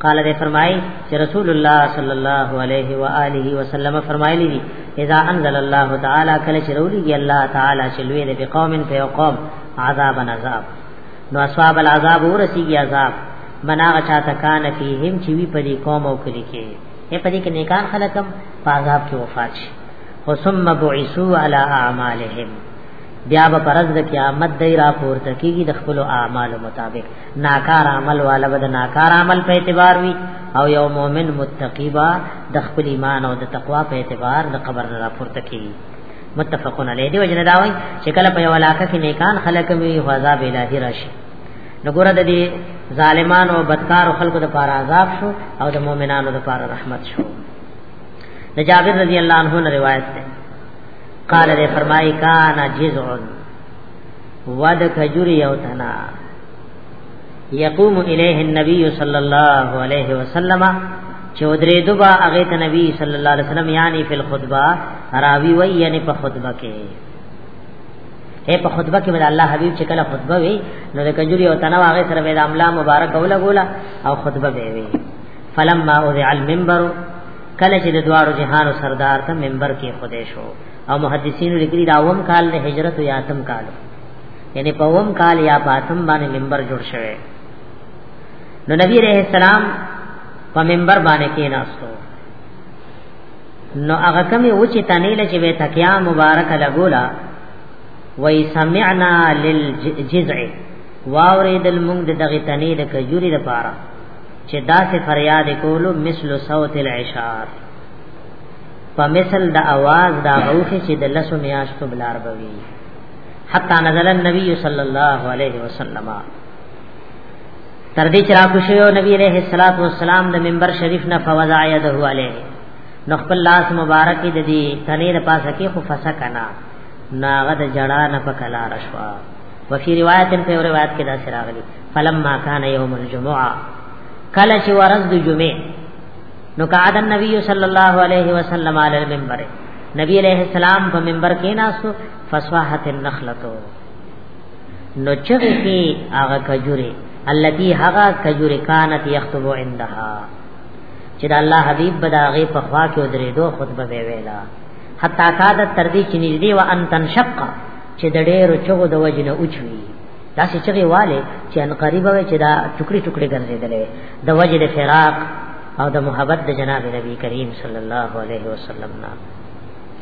قال دې فرمای چې رسول الله صلی الله علیه و آله وسلم فرمایلی دي اذا انزل الله تعالی کله چې رولیږي الله تعالی چې لوی دې قوم په قوم عذاب عذاب نو اصحاب العذاب ورسیږي عذاب مناغه چاته کان فیهم چې وی په دې قوم او کلی کې یې په دې کې نیکان خلکم په عذاب کې وفات شي ثم بعثوا علی اعمالهم بیا به پرز د قیامت دی را پورته کیږي د خپل اعمال مطابق ناکار عمل والا به د ناکار عمل په اعتبار وي او یو مؤمن متقی با د خپل ایمان او د تقوا په اعتبار د قبر را پورته کیږي متفقون علیه دی وجنه دا وایي چې کله په یو علاقه کې نیکان خلک وي عذاب الهی راشي نګور د دې ظالمانو او بدکارو خلکو د پاره عذاب شو او د مؤمنانو د پاره رحمت شو د جابر رضی الله عنه نه روایت ده قال دې فرمایي کان جزع ود کجوری او تنا یقوم الیه النبی صلی الله علیه وسلم چودرې دوبا هغه ته نبی صلی الله علیه وسلم یعنی فی الخطبه راوی وی یعنی په خطبه کې اے په خطبه کې مله الله حبیب چې کله خطبه وی نو د کجوري او تنو هغه سره د املا مبارک ولګولا او خطبه به وی فلما اوذع المنبر کله چې د دوارو جهان سردار ته منبر کې خوده شو او محدثین لیکلي دا وم کال د هجرت یا تم کال یعنی په وم کال یا پاتم باندې منبر جوړ شوه نو نبی رحم السلام په منبر باندې کې ناستو نو هغه کمی و چې تنه لچ به تکیا مبارک لګولا وای سمعنا للجزع واورید المنګ دغه تنه د کجوري د پاره چې داسې فریاد کولو مثل صوت العشار په مثل د आवाज دا غوخه چې د لسو میاشتو بلار بوي حتا نزل النبي صلی الله علیه وسلم تر دې چې را کوشیو نبی علیہ الصلوۃ والسلام د منبر شریف نه فوضع یده علیه نو خپل لاس مبارک د دې تنې د پاسه کې خو فسا کنا ناغه د جړا نه پکلا رشوا وفي روایت په روایت کې دا سره غلي فلما کان یوم الجمعه کله چې ورځ د جمعې نو قعد النبي صلی الله علیه وسلم علی المنبر نبی علیہ السلام په منبر کې ناسو فصاحت النخلتو نو چغی کی آغا کجوری اللتی هغا کجوری کانت یخطبو عندها چې د الله حبیب بداغه په خوا کې درې دوه خطبه به ویلا حتا کاد تر دې چې نږدې و ان تنشق چې د ډېرو چغو د وجنه اوچوي دا چې چغي والے چې ان قریب وي چې دا ټوکړي ټوکړي ګرځېدلې د وجه د فراق او د محبت د جناب نبی کریم صلی الله علیه وسلم نه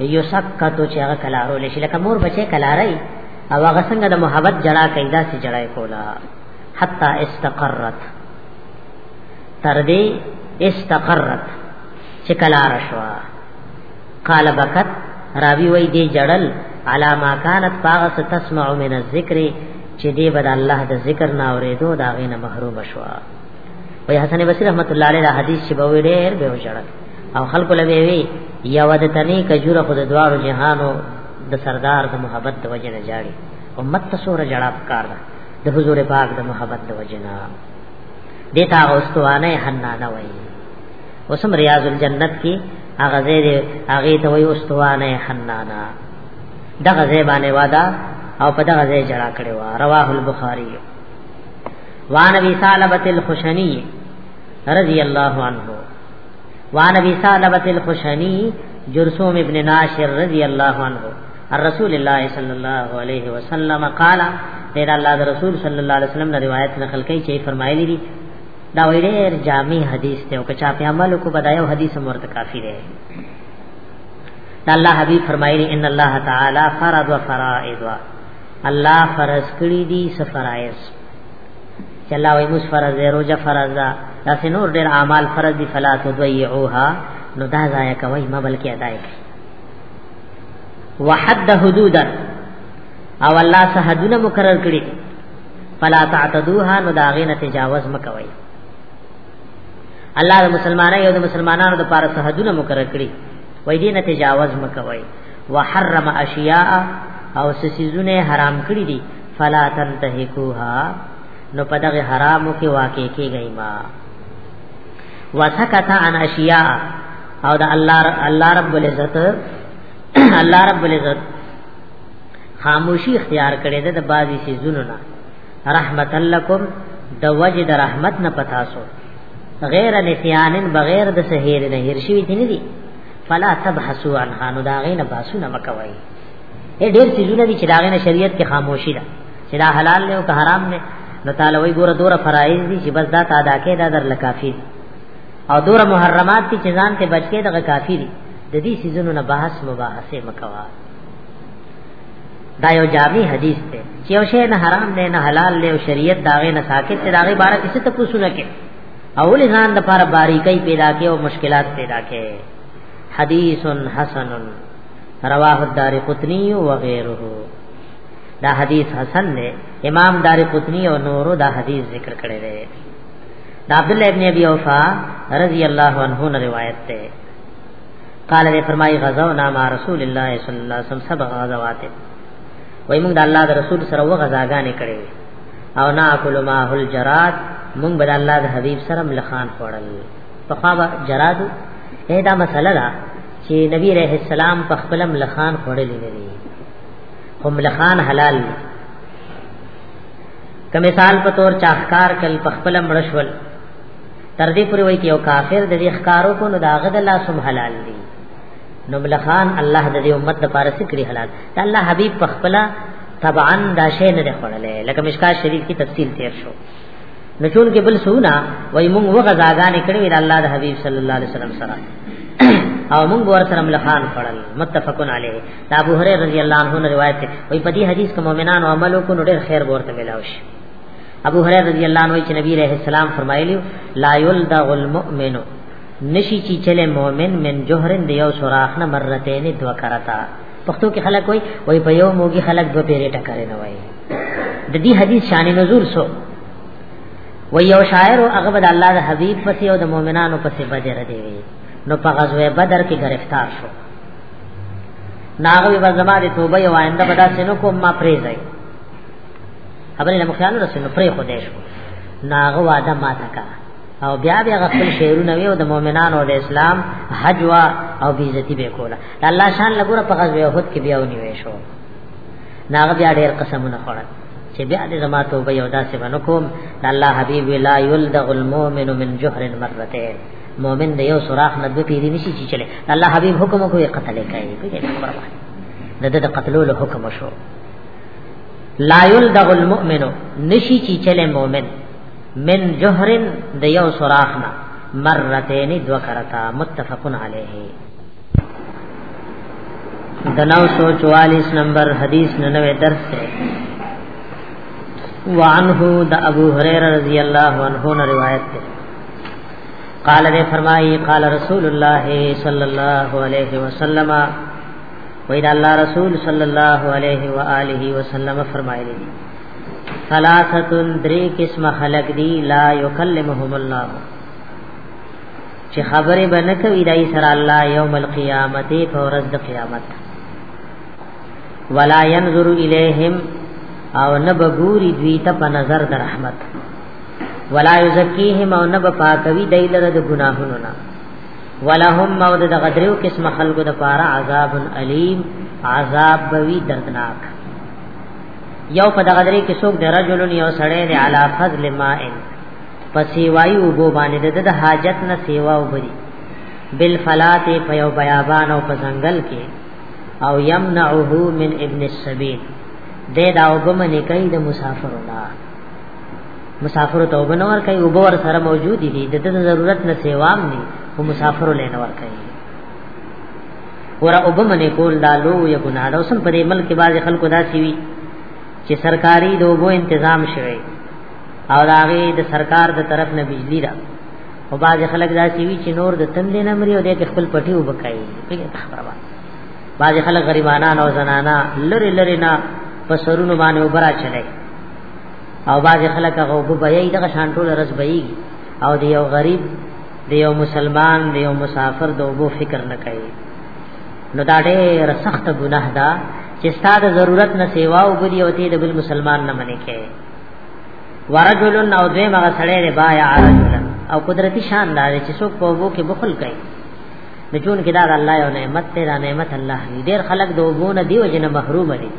یو سکتو چې هغه کلارو لشي لکه مور بچي کلارای او هغه څنګه د محبت جړه کیدا سي جړای کولا حتا استقرت تر دې استقرت چې کلار شوا قال بکت راوی وای دی جړل علاما كانت پاغه تسمع من الذکر چې دی بد الله د ذکر نه اورېدو دا غینه محروم شوا وای حسن بصری رحمت الله علیه حدیث چې به ویډیر به وجړل او خلق له وی یو د تنی کجور خود دوار جهانو د سردار د محبت د وجه نه جاړي امت ته سور جړه پکار ده د حضور پاک د محبت د وجه نه دیتا اوستوانه حنا نه وای وسم ریاض الجنت کی هغه زید هغه ته وای اوستوانه حنا نه دغه زیبانه وادا او په دغه زی جړه کړي وا رواه البخاری وان ابي ثعلبه الخشني رضی الله عنه وان ابي ثعلبه الخشني جرثوم ابن ناشر رضی الله عنه الرسول الله صلی الله علیه وسلم قال دیر الله د رسول صلی الله علیه وسلم روایت نقل کوي چې فرمایلی دي دا ویډیر جامع حدیث ته او که چا په عمل کو بدایو حدیث مرته کافی دی دا الله حبیب فرمایلی ان الله تعالی فرض و فرائض الله فرض کړی دي سفرایض چې الله وایي موږ فرض دی روزه فرض ده داسې نور ډېر اعمال فرض دي فلا تضيعوها نو دا ضایع کوئ ما بلکې ادا کړئ وحد حدودا او الله سه حدونه مقرر کړی فلا تعتدوها نو دا غینه تجاوز مکوئ الله د مسلمانانو یو د مسلمانانو د پاره سه حدونه مقرر کړی وای دینه تجاوز مکوئ وحرم اشیاء او سسیزونه حرام کړی دي فلا تنتهکوها نو په دغه حرامو کې واقع کیږي ما وسکت عن اشیاء او دا الله الله رب العزت الله رب العزت خاموشي اختیار کړې ده د بازي سي زونو نه رحمت لکم د وجه د رحمت نه پتا سو غیر نسیانن بغیر د سهیر نه هیر شوی دي نه دي فلا تبحثوا عنها نو دا غینه باسو نه مکوي ډېر چیزونه دي چې دا غنه شریعت کې خاموشي ده چې دا حلال نه او که حرام نه نو تعالی وی ګوره دوره فرایض دي چې بس دا تا ادا کې دا در لکافي او دوره محرمات دي چې ځان ته بچکه دغه کافي دي د دې سيزونو نه بحث مباحثه مکوا دا یو جامع حدیث دی چې یو شی نه حرام دی نه حلال دی او شریعت داغه نه ساکت دی داغه باره کې څه تاسو نه کې اول ځان د لپاره باریکۍ پیدا کې او مشکلات پیدا کې حدیث حسن رواه الدار قطنی و غیره دا حدیث حسن دی امام دار قطنی او نورو دا حدیث ذکر کړی دی دا عبد الله ابن ابي اوفا رضی الله عنه نے روایت ہے قال نے فرمائی غزونا مع رسول الله صلی الله علیه وسلم سبع غزوات وای موږ د الله د رسول سره و غزاګانې کړې او نا کل ما هل جرات موږ بل الله د حبیب سره ملخان خوړل په خوا جرات اې دا مسله ده چې نبی رحم السلام په خپل ملخان خړلې نه دي هم ملخان حلال دي که مثال په تور چاخکار کل په خپل مړشول تر دې پورې وایي چې یو کافر د دې ښکارو کو نو دا غد الله سم حلال دي نو ملخان الله د دې امت د پاره سکري حلال دا الله حبيب په خپل طبعا دا شی نه خړلې لکه مشکا شریف کی تفصیل تیر شو نو چون کې بل سونه وای مونږ وغزاګانې کړې د الله د حبيب صلی الله علیه وسلم سره او مونږ ور سره ملخان کړل متفقن علیه دا ابو هريره رضی الله عنه روایت دی وای په دې حدیث کې مؤمنان او عملو کو ډېر خیر ورته ملاوي شي ابو هريره رضی الله عنه چې نبی رحم السلام فرمایلی لا یلدغ المؤمن نشی چې چله مؤمن من جوهرن دی یو سوراخ نه مرتين دو کرتا پښتو کې خلک وای وای په یو موګي خلک دو پیری ټکرې نه وای د دې حدیث شان نزول سو و یو شاعر او هغه د الله د حبیب پسې او د مؤمنانو پسې بدر دی وی نو په غزوه بدر کې گرفتار شو ناغوی بزما دی توبه یو آینده بدا سنو کوم ما پریزای خبرې له مخیانو رسنو پرې خو دې شو ناغو واده ما تکا او بیا بیا غفل شعرونه وی او د مؤمنانو او د اسلام حج وا او بیزتی به کوله الله شان لګوره په غزوه احد کې بیا ونی وې شو ناغه بیا ډیر قسمونه خوړل چې بیا دې زما توبه یو داسې ونکوم د الله حبیب لا یلدغ المؤمن من جهر مرتين مؤمن د یو سوراخ نه دوه پیری نشي چې چلے الله حبیب حکم کوي قتل کوي کوي د د قتلولو حکم شو لا یلدغ المؤمن نشي چې چلے مؤمن من جهر د یو سوراخ نه مرتين دو کرتا متفقن علیه دناو سو چوالیس نمبر حدیث ننوے درس ہے وعنہو دا ابو حریر رضی اللہ عنہ نا روایت ہے قال دے فرمائی قال رسول اللہ صلی اللہ علیہ وسلم وید اللہ رسول صلی اللہ علیہ وآلہ وسلم فرمائی لی ثلاثت دری قسم خلق دی لا یکلمہم اللہ چې خبره به نه کوي دای سره الله یوم القیامت فورز د قیامت ولا ينظر الیہم او نه بغوري دوی ته په نظر د رحمت ولا یزکیهم او نه پاکوي دای لره د ګناهونو نه ولهم او د غدریو قسم خلقو د پاره عذاب الیم عذاب بوی دردناک یو په دغدری کې څوک د رجلن یو سړی دی علی فضل مائن پسې وایي اوبو باندې د د حاجت نه سیوا وبري بل فلات په یو بیابان او په ځنګل کې او یمنعه من ابن السبیل د دا وبمه نه کوي د مسافرو نه مسافرو ته وبنه ور کوي اوبو ور سره موجود دي د د ضرورت نه سیوام نه او مسافرو لینه ور کوي ور وبمه نه کول دا لو یا ګناه ده اوسم په دې ملک کې بعض خلکو دا سیوی چې سرکاري دوبو تنظیم شوی او داغي د سرکار د طرف نه بجلی را او باز خلک دا سی وی چې نور د تندې نه مري او د خپل پټي وبکای پیګه تخبروا باز خلک غریبانان او زنانا لری لری نه په سرونو باندې وبرا چلای او باز خلک هغه وبایي دغه شان ټول رس بایي او د یو غریب د یو مسلمان د یو مسافر د وبو فکر نه کوي نو دا ډېر سخت ګناه ده چې ستاسو ضرورت نه سیوا وګړي او ته د بل مسلمان نه منې کوي ورجل او دوی مغه سړی دی بایا رجل او قدرتی شان دا چې څوک په وو کې بخل کوي د چون کې دا الله یو نعمت دی دا نعمت الله دی ډیر خلک د وګونه دی وجنه محروم دي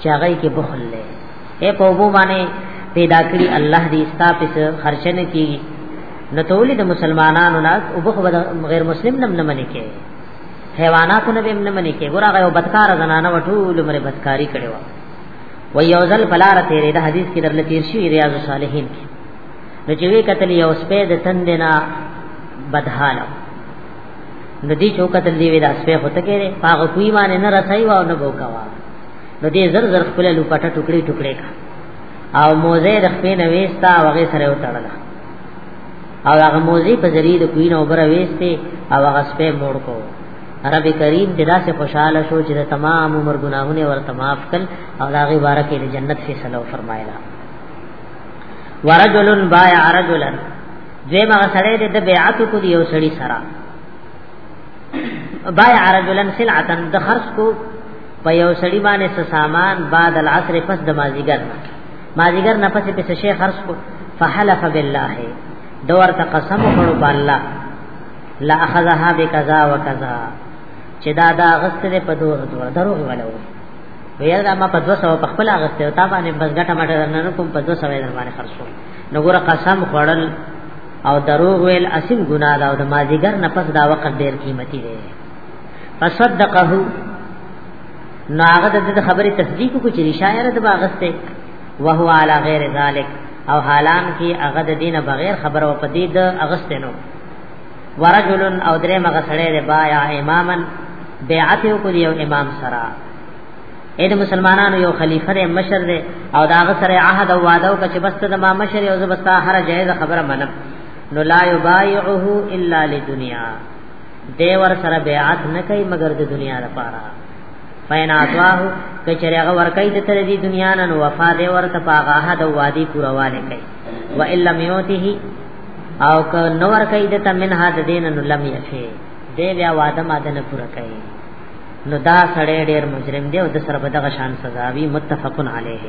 چې هغه کې بخل لې اے په وو باندې پیدا کړی الله دې ستا پس خرچنه کی نتولی د مسلمانانو نه او بخو غیر مسلم نم نه منې کې حیواناتو نه به نم نه منې کې ګور هغه بدکار زنانه وټول مر بدکاری کړي و یوزل پلار تیرې د حدیث کې درل تیر شي ریاض الصالحین کې نو چې وی قتل یو سپه د تند نه بدحاله د دې چو قتل دی وی د سپه هوته کې هغه کوی باندې نه رسای و او نه بوکاوا نو دې زر زر خپل لوپټه ټوکړي ټوکړي کا او موزه د خپل نويستا وغه سره وتړل او هغه موزه په ذریعہ د کوی نو بر وېسته او هغه سپه موړ کو رب کریم دې داسې خوشاله شو چې د تمام عمر ګناهونه ورته معاف کړ او دا غي بارک دې جنت فیصله فرمایلا ورجل بايع رجلا دیمه سړی دې د بیعت کو دی یو سړی سره بايع رجلا سلعتا د خرج کو په یو سړی باندې څه سامان بعد العصر پس د مازیګر مازیګر نه پس په شیخ خرج کو فحلف بالله دور ته قسم وکړو بالله لا اخذها بكذا وكذا چې دا دا غسته په دوه دوه دروغ ولاو ویل دا ما په 200 په خپل غسته او تا باندې بس ګټه مټه درنه کوم په 200 در باندې خرڅو نو ګره قسم خوړل او دروغ ویل اسیم ګناه دا او د مازیګر نه پس دا وخت ډیر قیمتي دی فصدقه نو هغه د خبرې تصدیق کو چې شاعر د باغسته وهو علی غیر ذلک او حالان کې هغه د دینه بغیر خبره او پدید اغستنو ورجل او درې مغه سړی دی بایا امامن بیعت کو دی او امام سره اې د مسلمانانو یو خلیفہ دی مشر دی او دا غ سره عهد او وعده او کچ بس د ما مشر او زبستا هر جایز خبره منم نو لا یبایعه الا لدنیا دی ور سره بیعت نه کوي مگر د دنیا لپاره فین اعطاه کچره هغه ور کوي د تر دې دنیا نه وفا دی ورته پاغه عهد او وعده پورواله کوي و الا میوته او که نور کوي د تمن ها د دین نو لم یفه دی بیا واده ماده نه پوره کوي نو دا سړی ډیر مجرم دی او د سره په دغه شان سزا وی متفقن علیه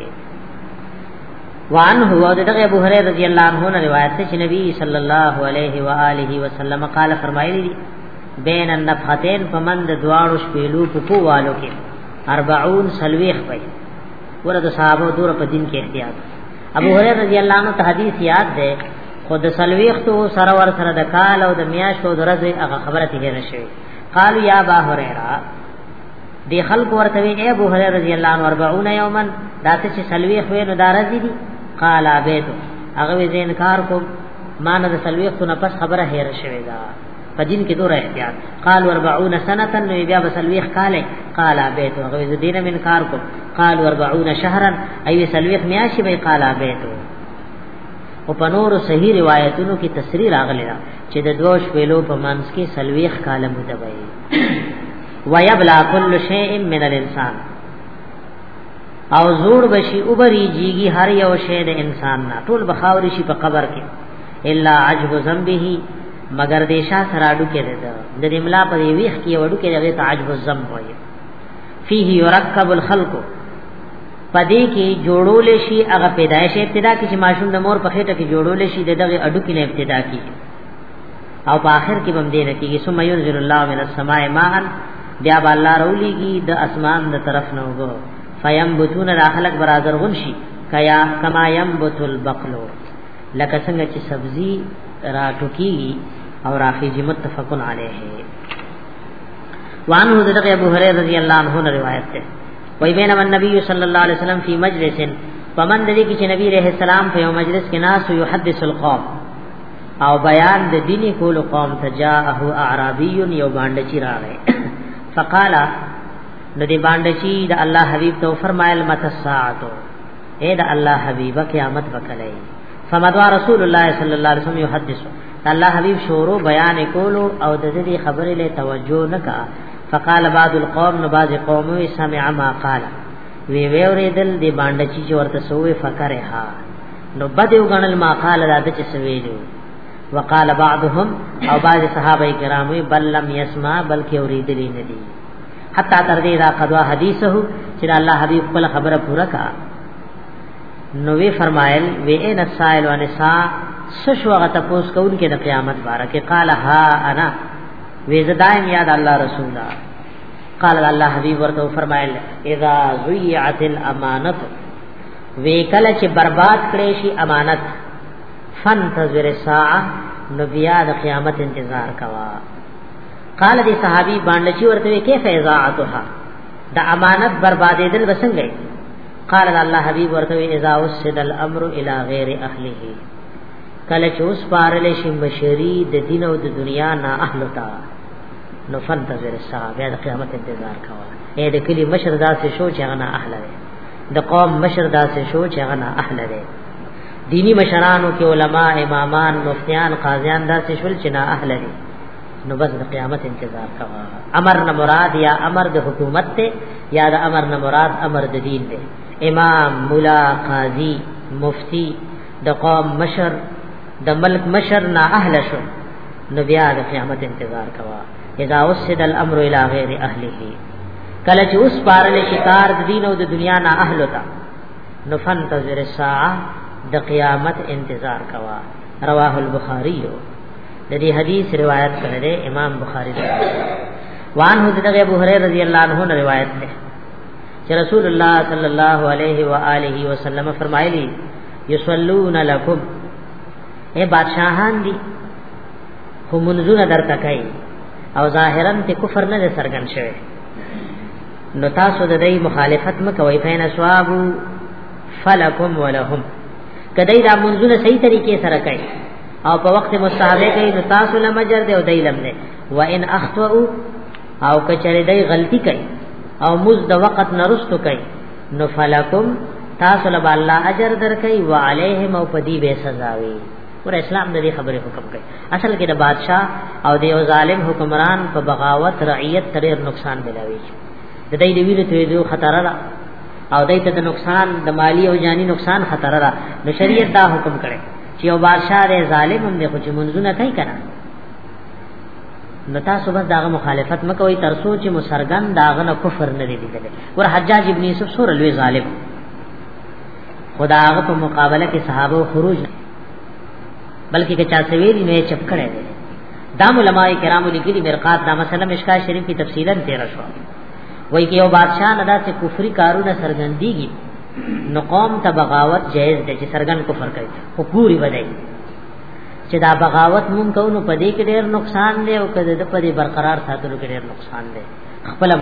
وان هو دغه ابو هريره رضی الله عنه نے روایت سے نبی صلی اللہ علیہ والہ وسلم قال فرمایلی دی بین النفحتین فمند دواړو شپېلو په کوالو کې 40 سلويخ وي ورته صحابه دور په دین کې احتیاط ابو هريره رضی الله عنه ته حدیث یاد ده خود سلويختو سره ور سره د کال او د میاشتو د ورځې هغه خبره ته نه شوی قالو یا ابا هريره دی خلق ورته وی اے ابو هريره رضی الله عنه 40 یوما داسې چې سلويخ وې نو دارځ دي قال ابيت هغه زین کار کو مان د سلويختو نه پس خبره هیر شوی دا په دین کې دور احتیاط قال 40 سنه نو بیا بسلويخ کاله قال بیت او غوې دینه من کار کو قال 40 شهرا ایو سلويخ میاشي به قال بیت او په نور صحیح روایتونو کې تصریح راغلی دا چې د دوش ویلو په منځ کې سلويخ کاله مده وي ويبلا كل شيء من الانسان او زور بشي اوبري جيږي هر یو شی د انسان نه ټول بخاوري شي په قبر کې الا عجب ذنبه مگر دې شاه سره اډو کې ده د دې ملا په ویخ کې وډو کې دغه تعجب الزم وایي فيه يركب الخلق پدې کې جوړول شي هغه پیدایش ابتدا کې چې ماشوم د مور په خېټه کې جوړول شي دغه اډو کې نه ابتدا کې او په آخر کې بم دې نه کېږي ثم ينزل الله من السماء ماء بیا با الله رولیږي د اسمان د طرف نه وګو فیم بتون راخلق برازرغون شي کیا کما یم بتل بقلو لکه څنګه چې سبزی را ټوکی او راخیږي متفقن علیه وانه حضرت ابو هريره رضی الله عنه نے روایت ہے وای بینما النبی صلی الله علیه وسلم فی مجلس پمن دې کې چې نبی رحم السلام په یو مجلس کې ناس یحدث القوم او بیان د دیني کول قوم ته جاءه اعرابی یو باندې چی راغی فقال نو دې باندې چی د الله حبیب تو فرمایل مت ساعتو اے دا الله حبیب قیامت وکړی فمدوا رسول الله صلی الله علیه وسلم یحدث الله حبیب شورو بیان کولو او د دې خبرې له توجه نکا فقال بعض القوم نو بعض قوم سمع ما قال وی وی اوریدل دی باندې چې ورته سوې فکر ها نو بده وګڼل ما قال دا چې سوې دی وقال بعضهم او بعض صحابه کرامو بل لم يسمع بلکې اوریدلی نه دی حتا تر دې دا قضا حدیثه چې الله حبیب خپل خبره پوره کا نو وی فرمایل وی ان السائل ونساء سشو هغه تپوس کون کې د قیامت باره کې قال ها انا وی زدایم یاد الله رسول الله قال الله حبیب ورته فرمایل اذا ضيعت الامانه وی کله چې برباد کړي شي امانت فانتظر الساعه نو بیا د قیامت انتظار کوا قال دی صحابي باندې چې ورته کې فیضاعتها دا امانت بربادېدل وسنګي قال الله حبيب ورته اذا وسد الامر الى غير اهله کله چې اوس پارل شي مشری د دین او د دنیا نه اهل تا نو فنتظر الساعه بیا د قیامت انتظار کاوه اې د کلی مشر داسې شو چې هغه نه اهل دی د قوم مشر داسې شو چې هغه نه اهل دی دینی مشرانو کې علما امامان مفتیان قاضیان داسې شول چې نه اهل دي نو بس د قیامت انتظار کوا امر نه مراد یا امر د حکومت ته یا د امر نه مراد امر د دین دی امام مولا قاضی مفتی د قوم مشر د ملک مشر نه اهل شو نو بیا د قیامت انتظار کوا اذا وسد الامر الى غیر اهله کله چې اوس پارل شکار د دین او د دنیا نه اهل تا نو فنتظر الساعه د قیامت انتظار کوا رواه البخاری د دې حدیث روایت کړی دی امام بخاری دی وان هو دغه ابو هريره رضی الله عنه نه روایت ده چې رسول الله صلی الله علیه و آله وسلم فرمایلی یصلون لکم اے بادشاہان دی خو منزونه درته کوي او ظاهرا ته کفر نه سرګن شوی نو تاسو د دې مخالفت مکوئ فین اسواب فلکم ولهم کدی دا منزونه صحیح طریقې سره کوي او په وخت مستحبه کې د تاسو له مجر دی او دای لم نه و ان اخطئ او کچره دای غلطی کوي او مز د وخت نرستو کوي نو فلکم تاسو له الله اجر درکې و علیهم او پدی به سزا وي ور اسلام د دې خبره حکم کوي اصل کې د بادشاه او د یو ظالم حکمران په بغاوت رعیت ترې نقصان ملاوي د دې د ویلو ته یو خطر را او دې ته د نقصان د مالی او جانی نقصان خطر را نو شریعت دا حکم کړي چې یو بادشاہ دی ظالم هم دی خو چې منځونه کوي کنه نو تاسو بس داغه مخالفت مکوئ تر څو چې مسرګن داغه نه کفر نه لیدل ور حجاج ابن یوسف سور لوی ظالم خدا هغه په مقابله کې صحابه خروج بلکې که چا سویلی نه چپ کړي دا علماء کرامو لیکلي مرقات دا مسله مشکا شریف کی تفصیلا تیر شو وای کې یو بادشاہ نه داسې کفری کارونه سرګندېږي نو قوم ته بغاوت جایز دی چې سرګن کفر کوي خو پوری بدای چې دا بغاوت مونږ کوو نو پدې کې ډېر نقصان دی او کده د پدې برقرار ساتلو کې ډېر نقصان دی خپل